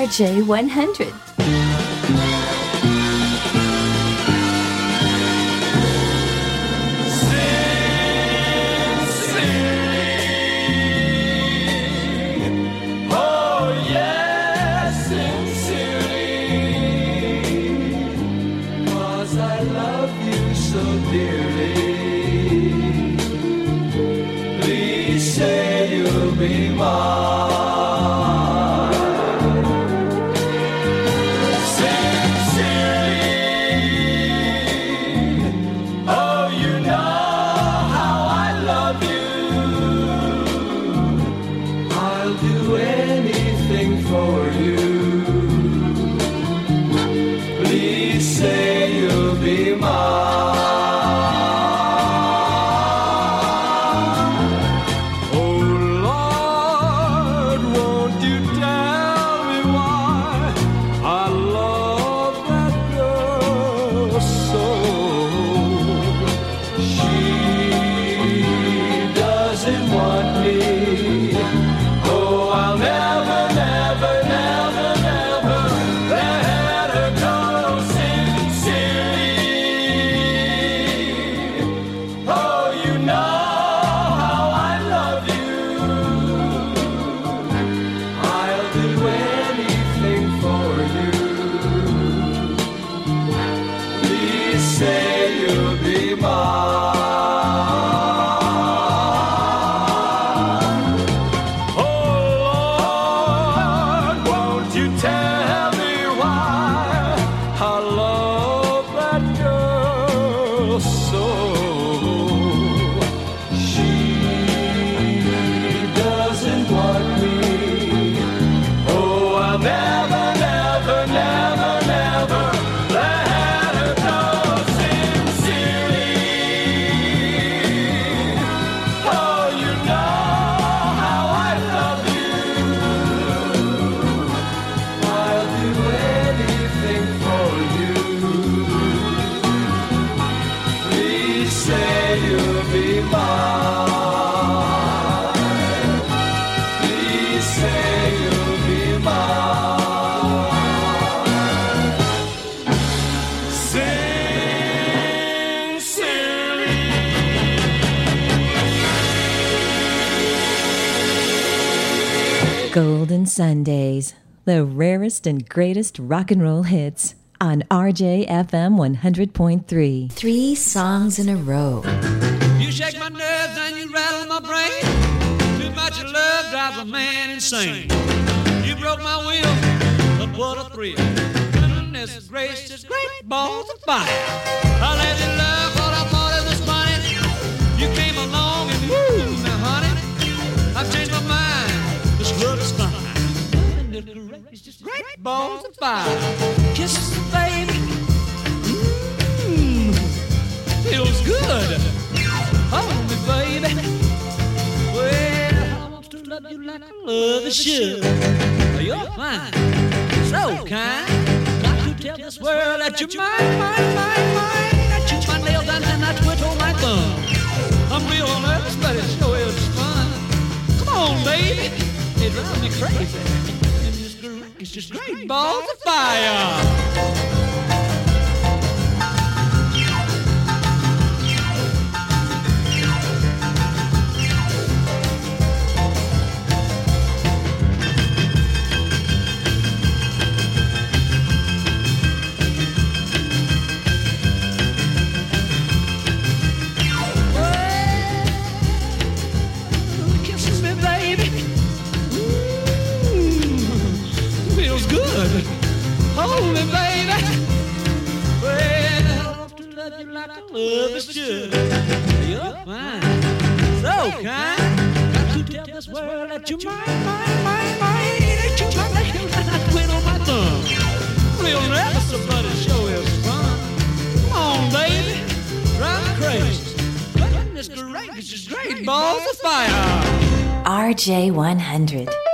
RJ100. Sundays, the rarest and greatest rock and roll hits on RJFM 100.3. Three songs in a row. You shake my nerves and you rattle my brain. Too much love drives a man insane. You broke my will, but what a thrill. Goodness gracious, great balls of fire. I let you love Goodness gracious, great balls of fire. Kisses, baby. Mmm, feels good. Hold me, baby. Well, I want to love you like I love a should. You're fine, so kind. Got to tell this world that you're mine, mine, mine, mine. I chew my nails down and I twiddle my thumb. I'm real nervous, but it sure is fun. Come on, baby. It drives me crazy. It's just great balls of fire. Kisses Hold me, baby. Well, I want to love you like I love is should. You're fine, so kind. Got to tell this world that you're mine, mine, mine, mine. Ain't you my nails and I twiddle my thumb. Real nervous, but it sure is fun. Come on, baby, drive me crazy. Goodness gracious, great balls of fire. RJ100.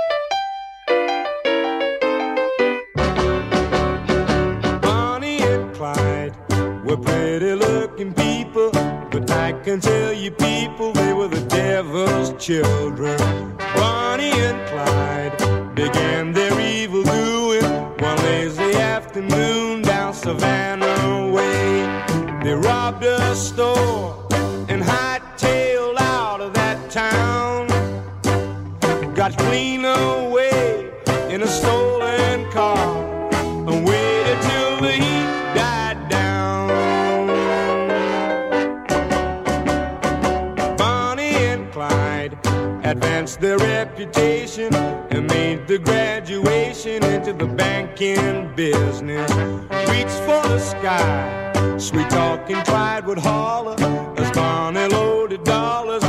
Can tell you people they were the devil's children. Bonnie and Clyde began their evil doing one lazy afternoon down Savannah Way. They robbed a store and hightailed out of that town. Got clean advanced their reputation and made the graduation into the banking business. Reached for the sky, sweet talking Clyde would holler as Bonnie loaded dollars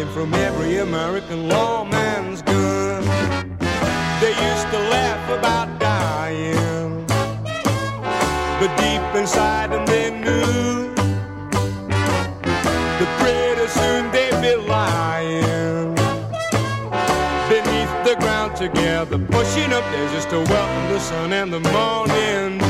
hiding from every American lawman's gun. They used to laugh about dying. But deep inside them they knew that pretty soon they'd be lying. Beneath the ground together, pushing up there just to welcome the sun and the morning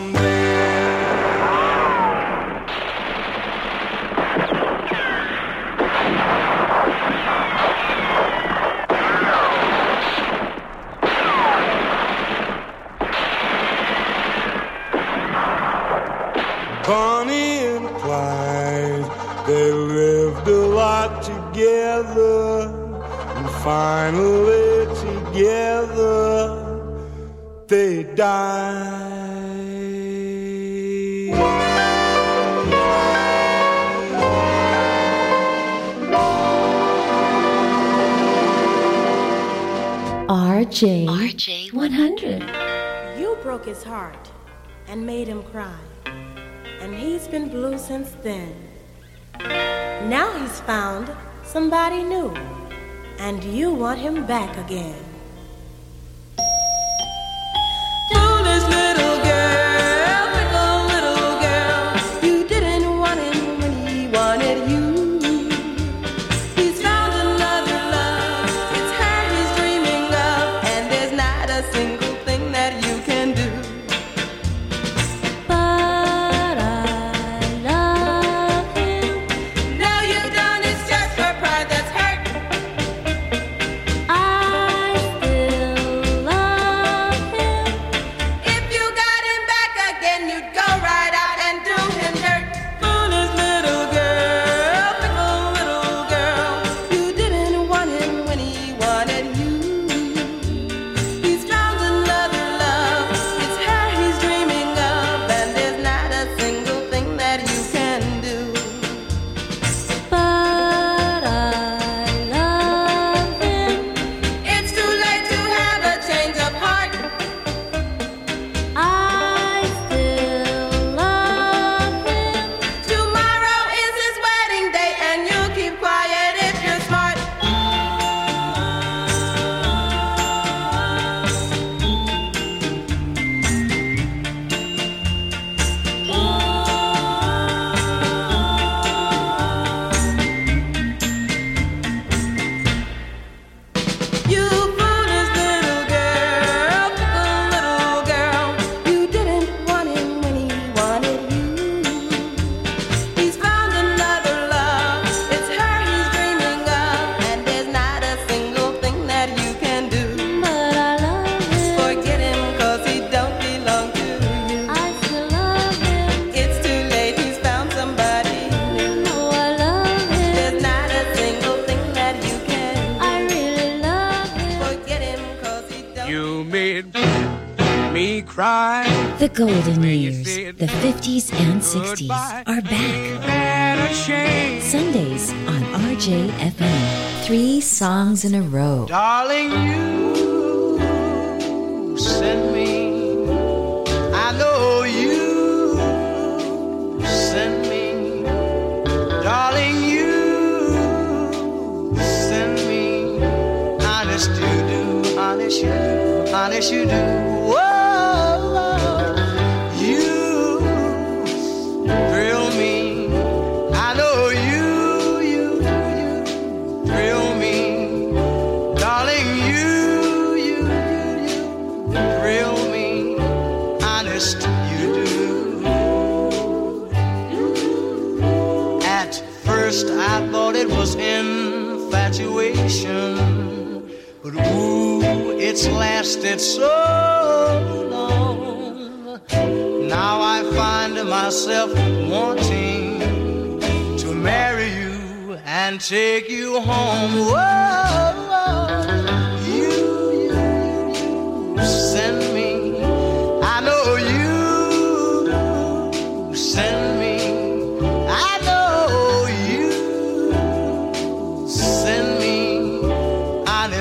together, and finally together they die. RJ RJ 100 You broke his heart and made him cry. And he's been blue since then. Now he's found somebody new, and you want him back again.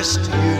Just you.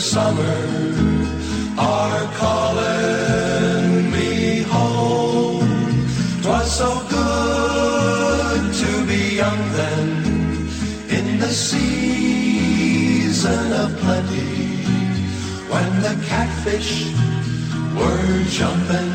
summer are calling me home. Twas so good to be young then, in the season of plenty, when the catfish were jumping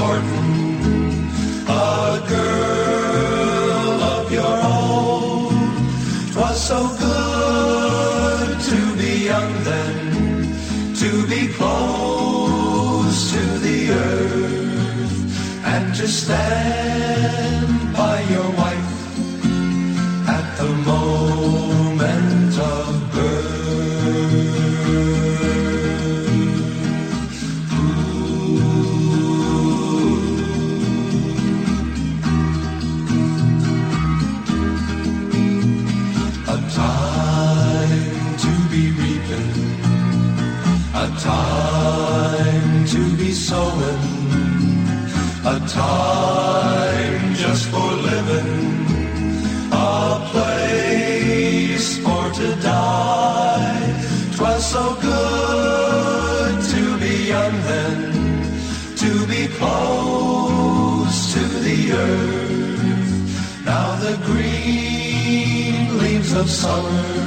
courting a girl of your own. Twas so good to be young then to be close to the earth and to stand summer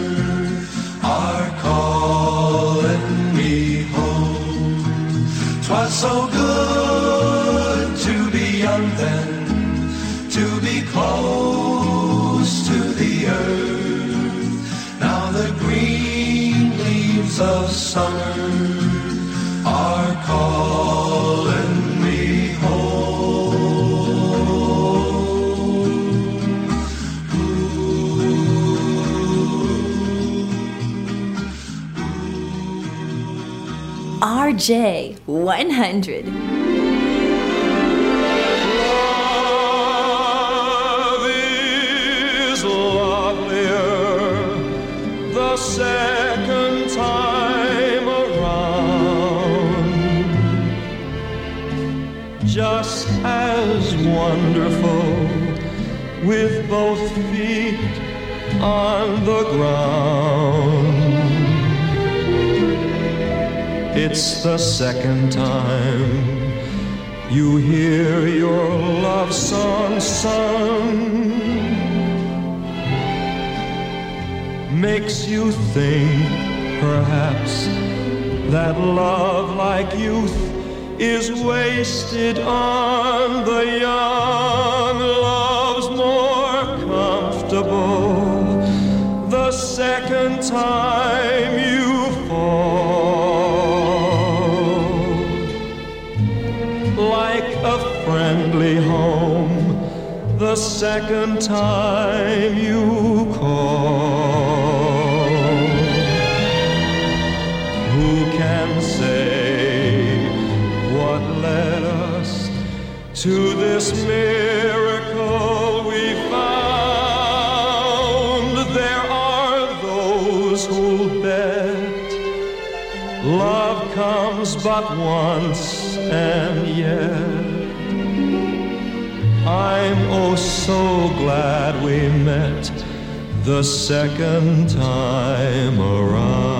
RJ100. Love is lovelier the second time around. Just as wonderful with both feet on the ground. It's the second time you hear your love song sung. Makes you think, perhaps, that love like youth is wasted on the young. Love's more comfortable the second time the second time you call. Who can say what led us to this miracle we found? There are those who'll bet love comes but once, and yet I'm oh so glad we met the second time around.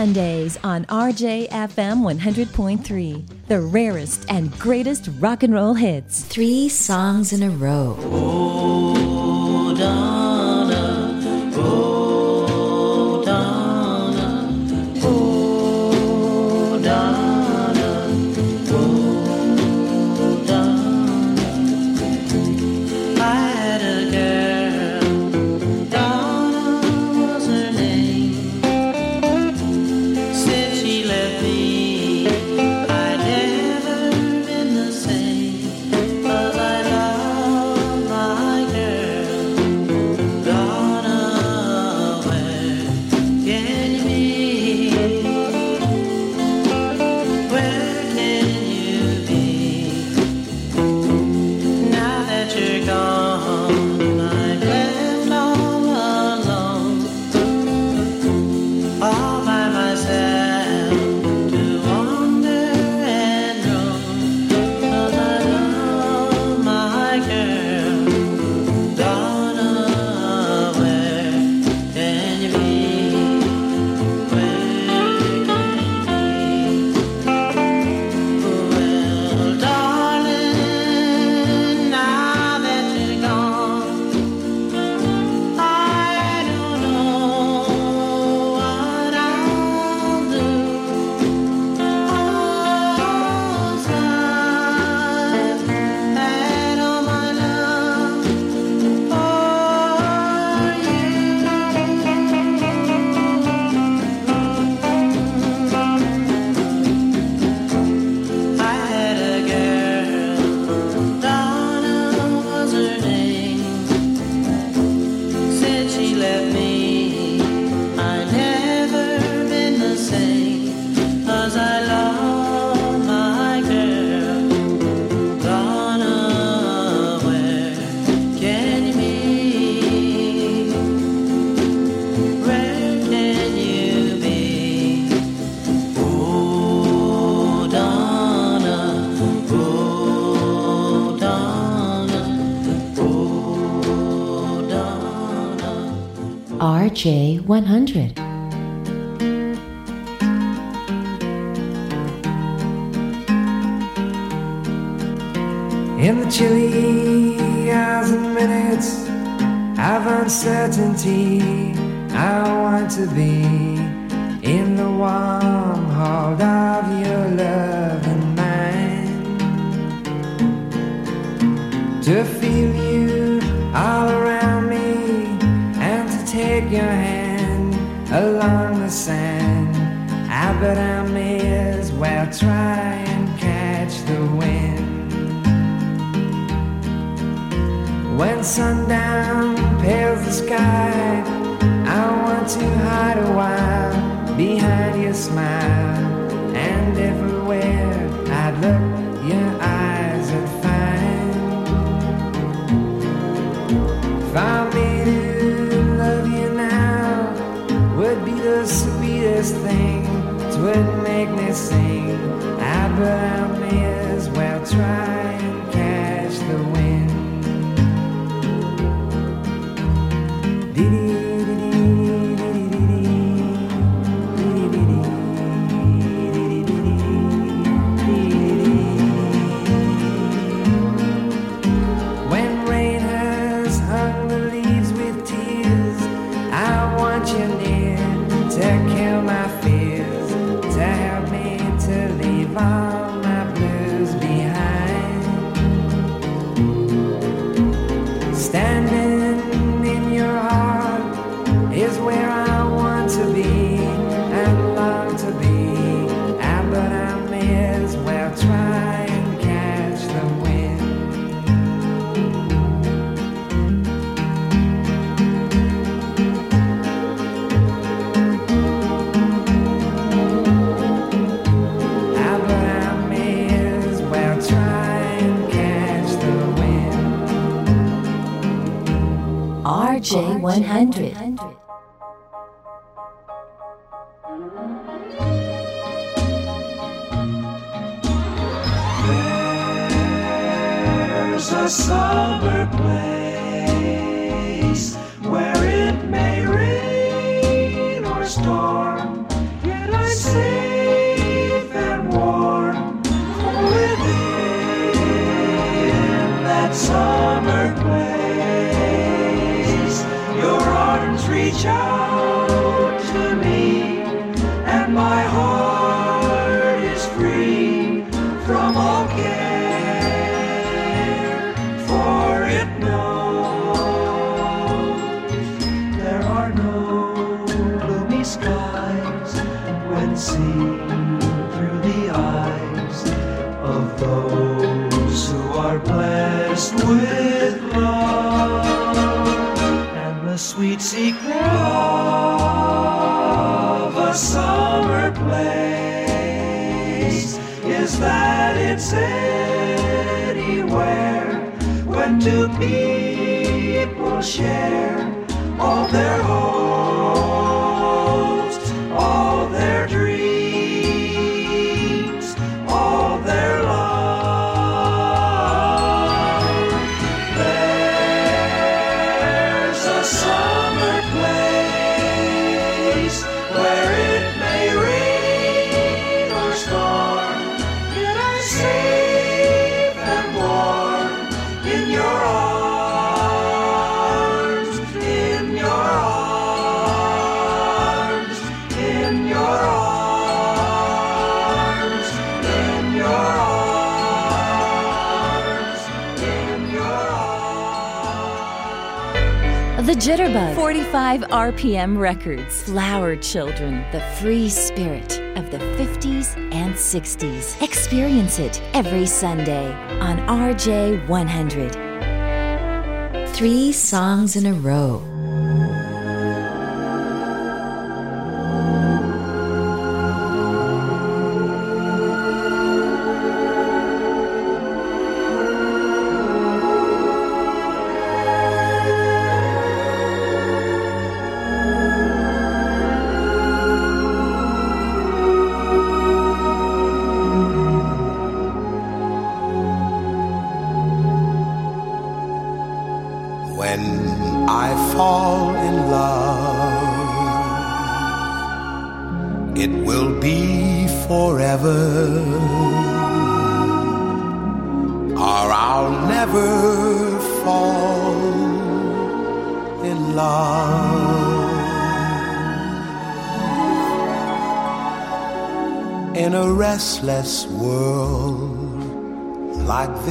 Sundays on RJFM 100.3, the rarest and greatest rock and roll hits. Three songs in a row. 100. In the chilly hours and minutes of uncertainty, I want to be ground pales the sky. I want to hide a while behind your smile. And everywhere I look, your eyes are fine. If I made love you now, would be the sweetest thing. Twould make me sing. I but I may as well try. RJ100. There's a summer place secret of a summer place. Is that it's anywhere? When two people share all their 45 RPM Records. Flower Children, the free spirit of the 50s and 60s. Experience it every Sunday on RJ 100. Three songs in a row.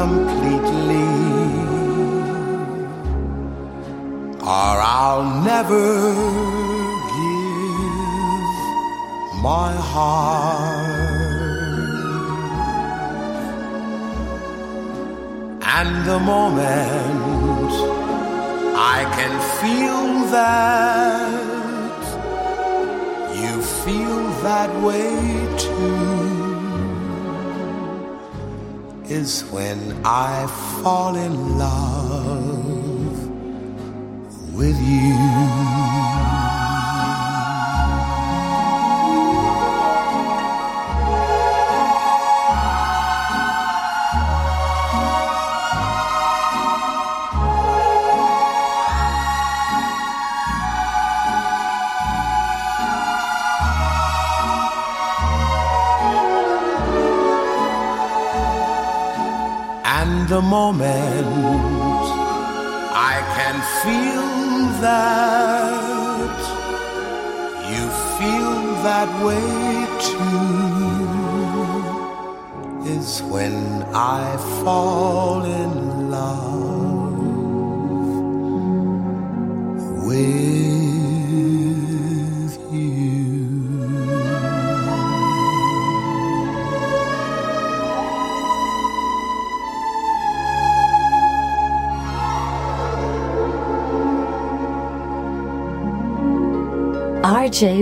completely, or I'll never give my heart. And the moment I can feel that you feel that way too is when I fall in love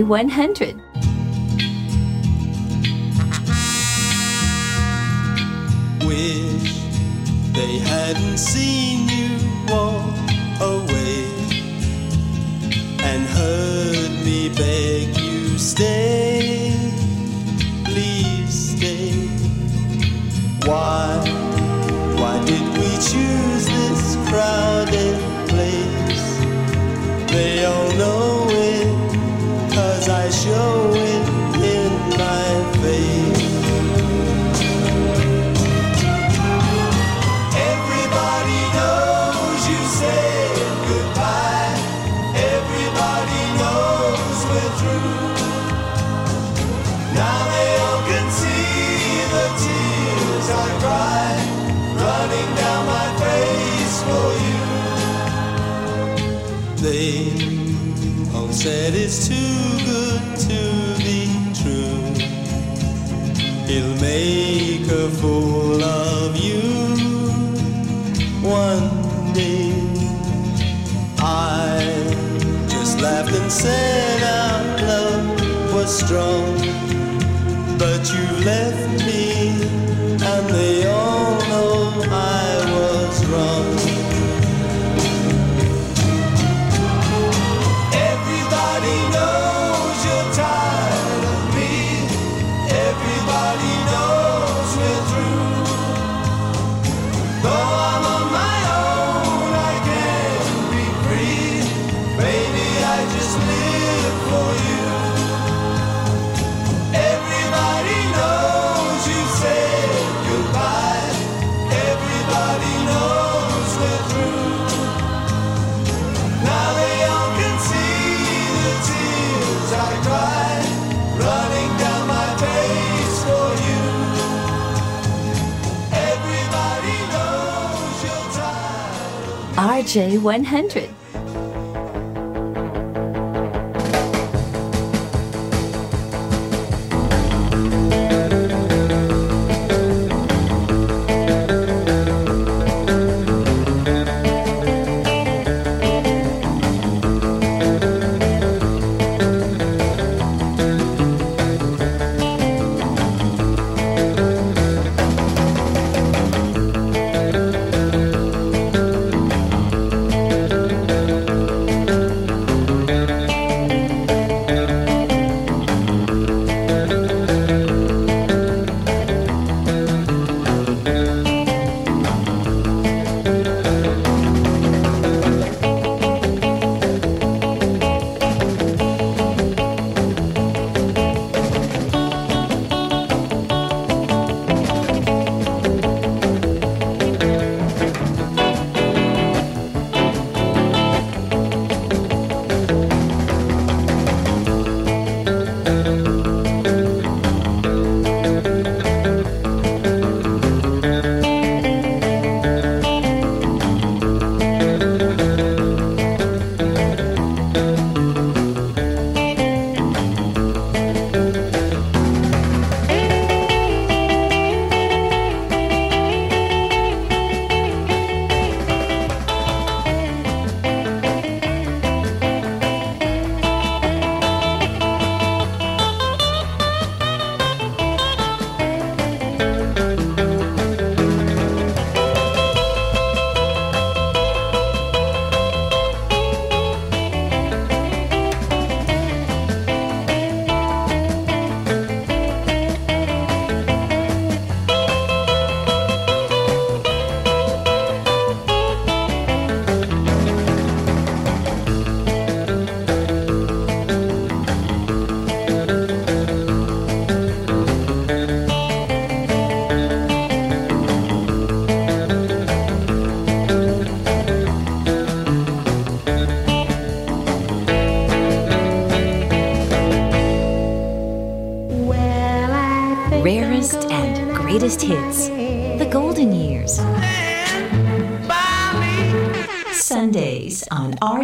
RJ100. RJ100.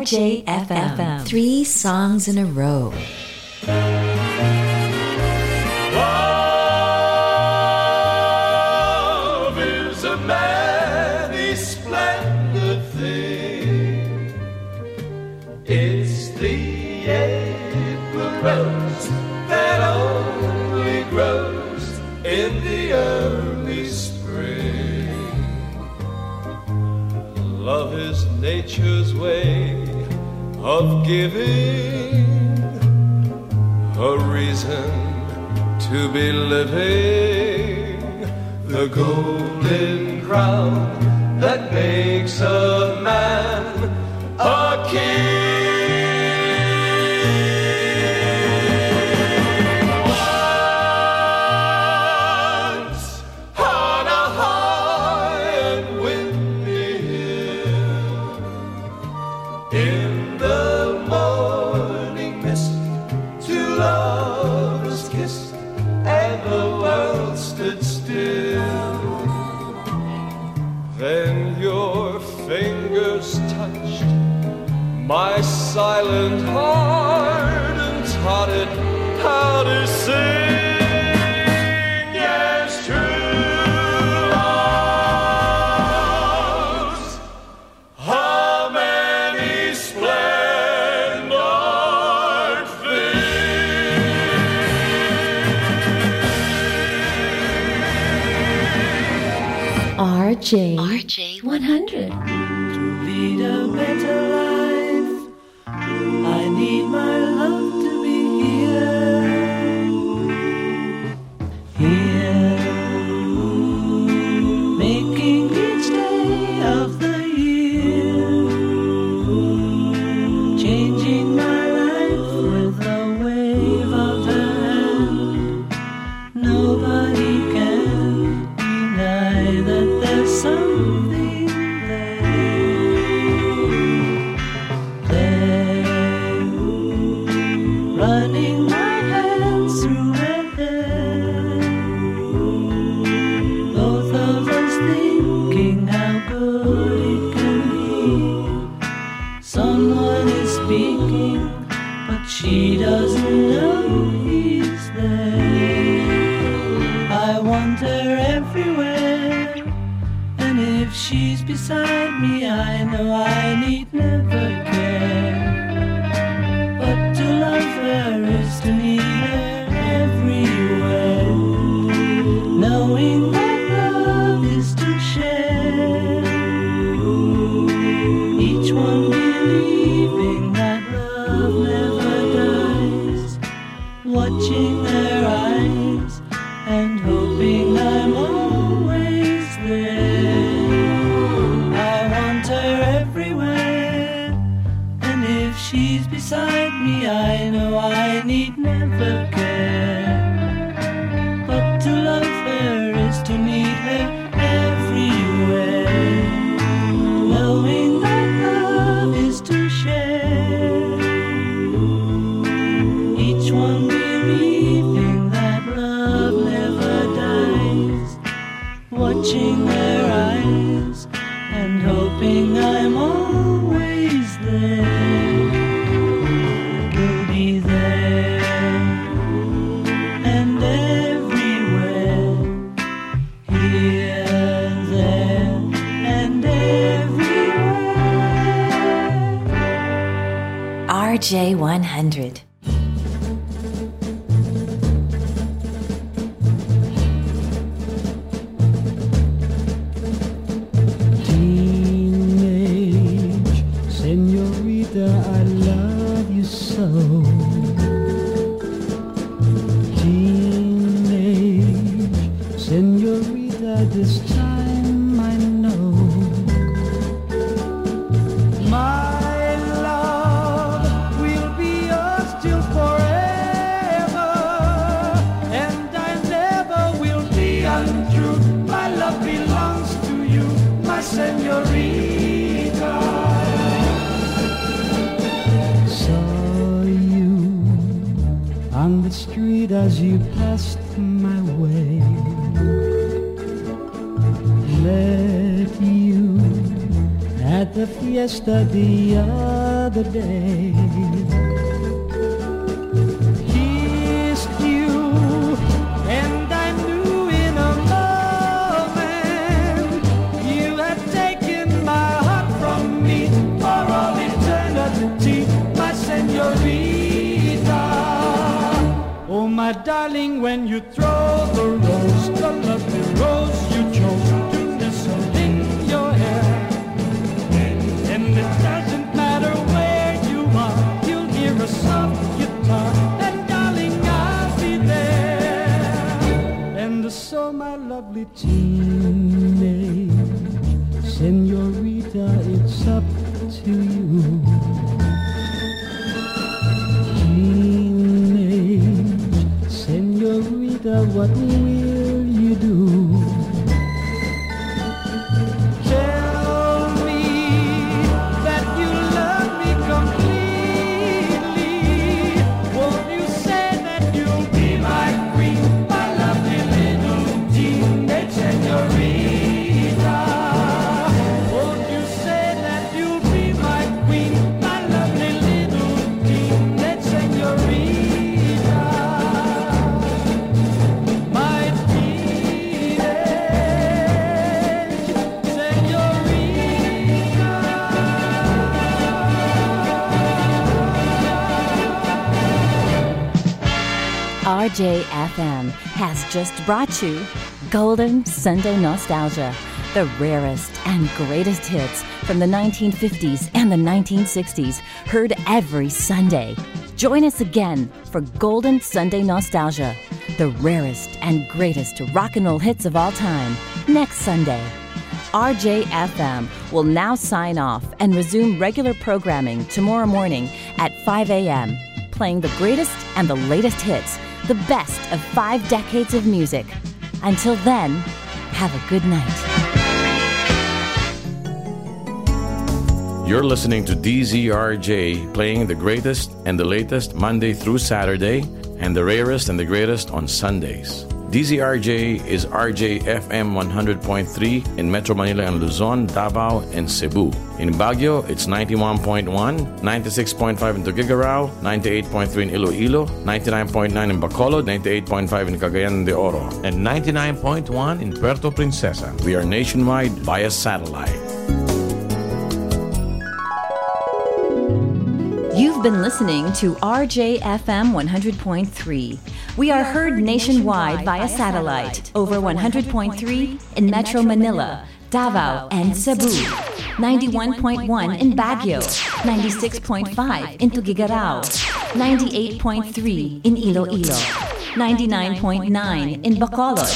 RJFM. Three songs in a row. RJ100. The the other day. Just brought you Golden Sunday Nostalgia, the rarest and greatest hits from the 1950s and the 1960s, heard every Sunday. Join us again for Golden Sunday Nostalgia, the rarest and greatest rock and roll hits of all time, next Sunday. RJFM will now sign off and resume regular programming tomorrow morning at 5 a.m., playing the greatest and the latest hits, the best of five decades of music. Until then, have a good night. You're listening to DZRJ playing the greatest and the latest Monday through Saturday and the rarest and the greatest on Sundays. DZRJ is RJ FM 100.3 in Metro Manila and Luzon, Davao, and Cebu. In Baguio, it's 91.1, 96.5 in Tuguegarao, 98.3 in Iloilo, 99.9 in Bacolod, 98.5 in Cagayan de Oro, and 99.1 in Puerto Princesa. We are nationwide via satellite. Been listening to RJFM 100.3. We are heard nationwide via satellite over 100.3 in Metro Manila, Davao, and Cebu, 91.1 in Baguio, 96.5 in Tuguegarao, 98.3 in Iloilo, 99.9 in Bacolod,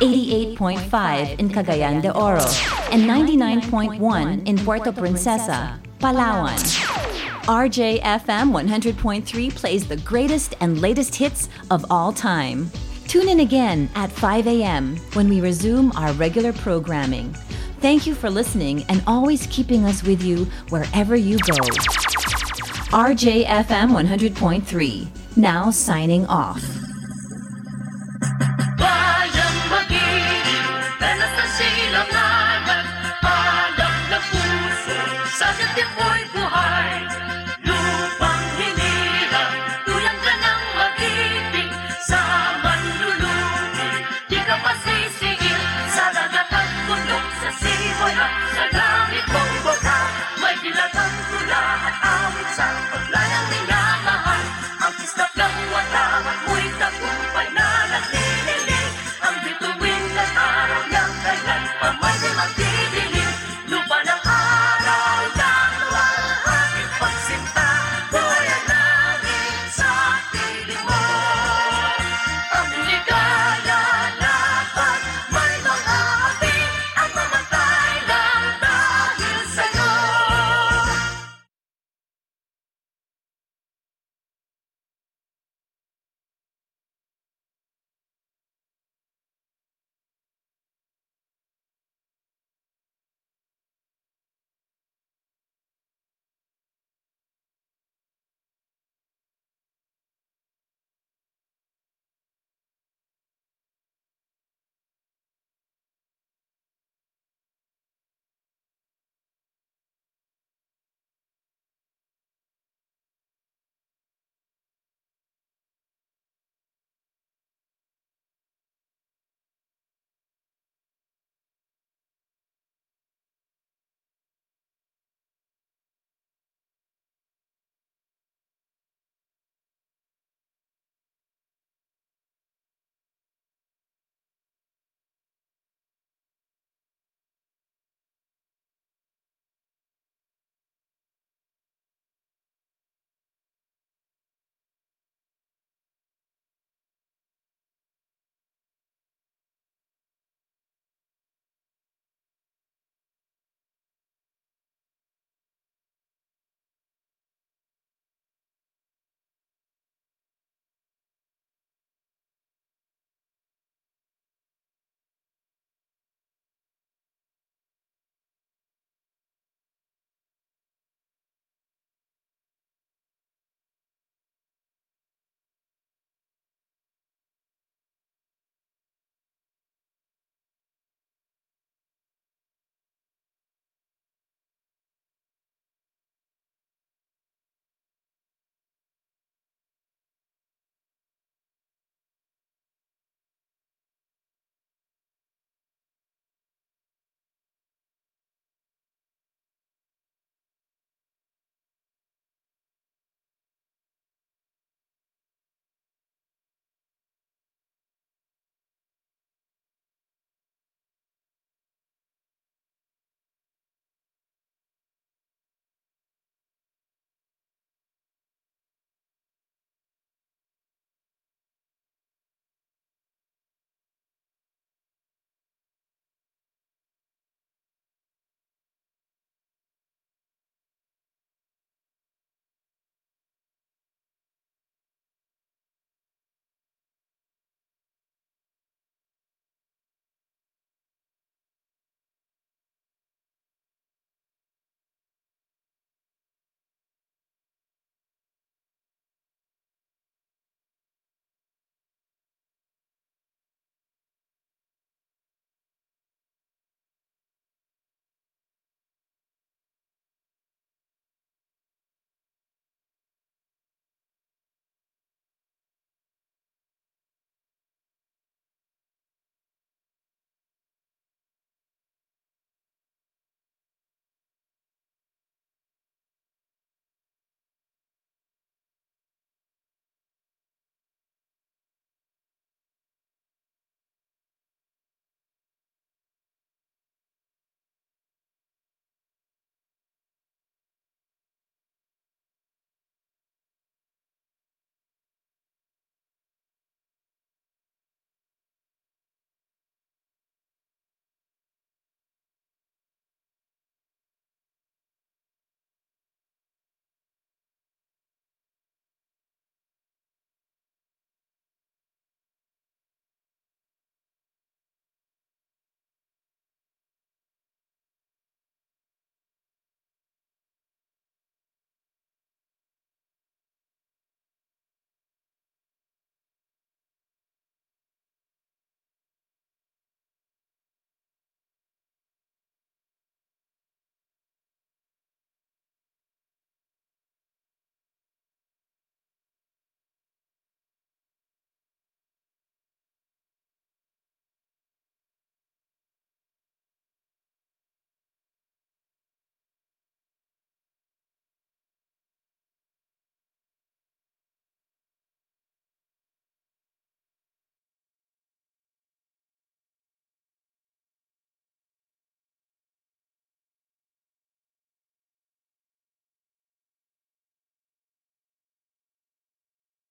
88.5 in Cagayan de Oro, and 99.1 in Puerto Princesa, Palawan. RJFM 100.3 plays the greatest and latest hits of all time. Tune in again at 5 a.m. when we resume our regular programming. Thank you for listening and always keeping us with you wherever you go. RJFM 100.3, now signing off.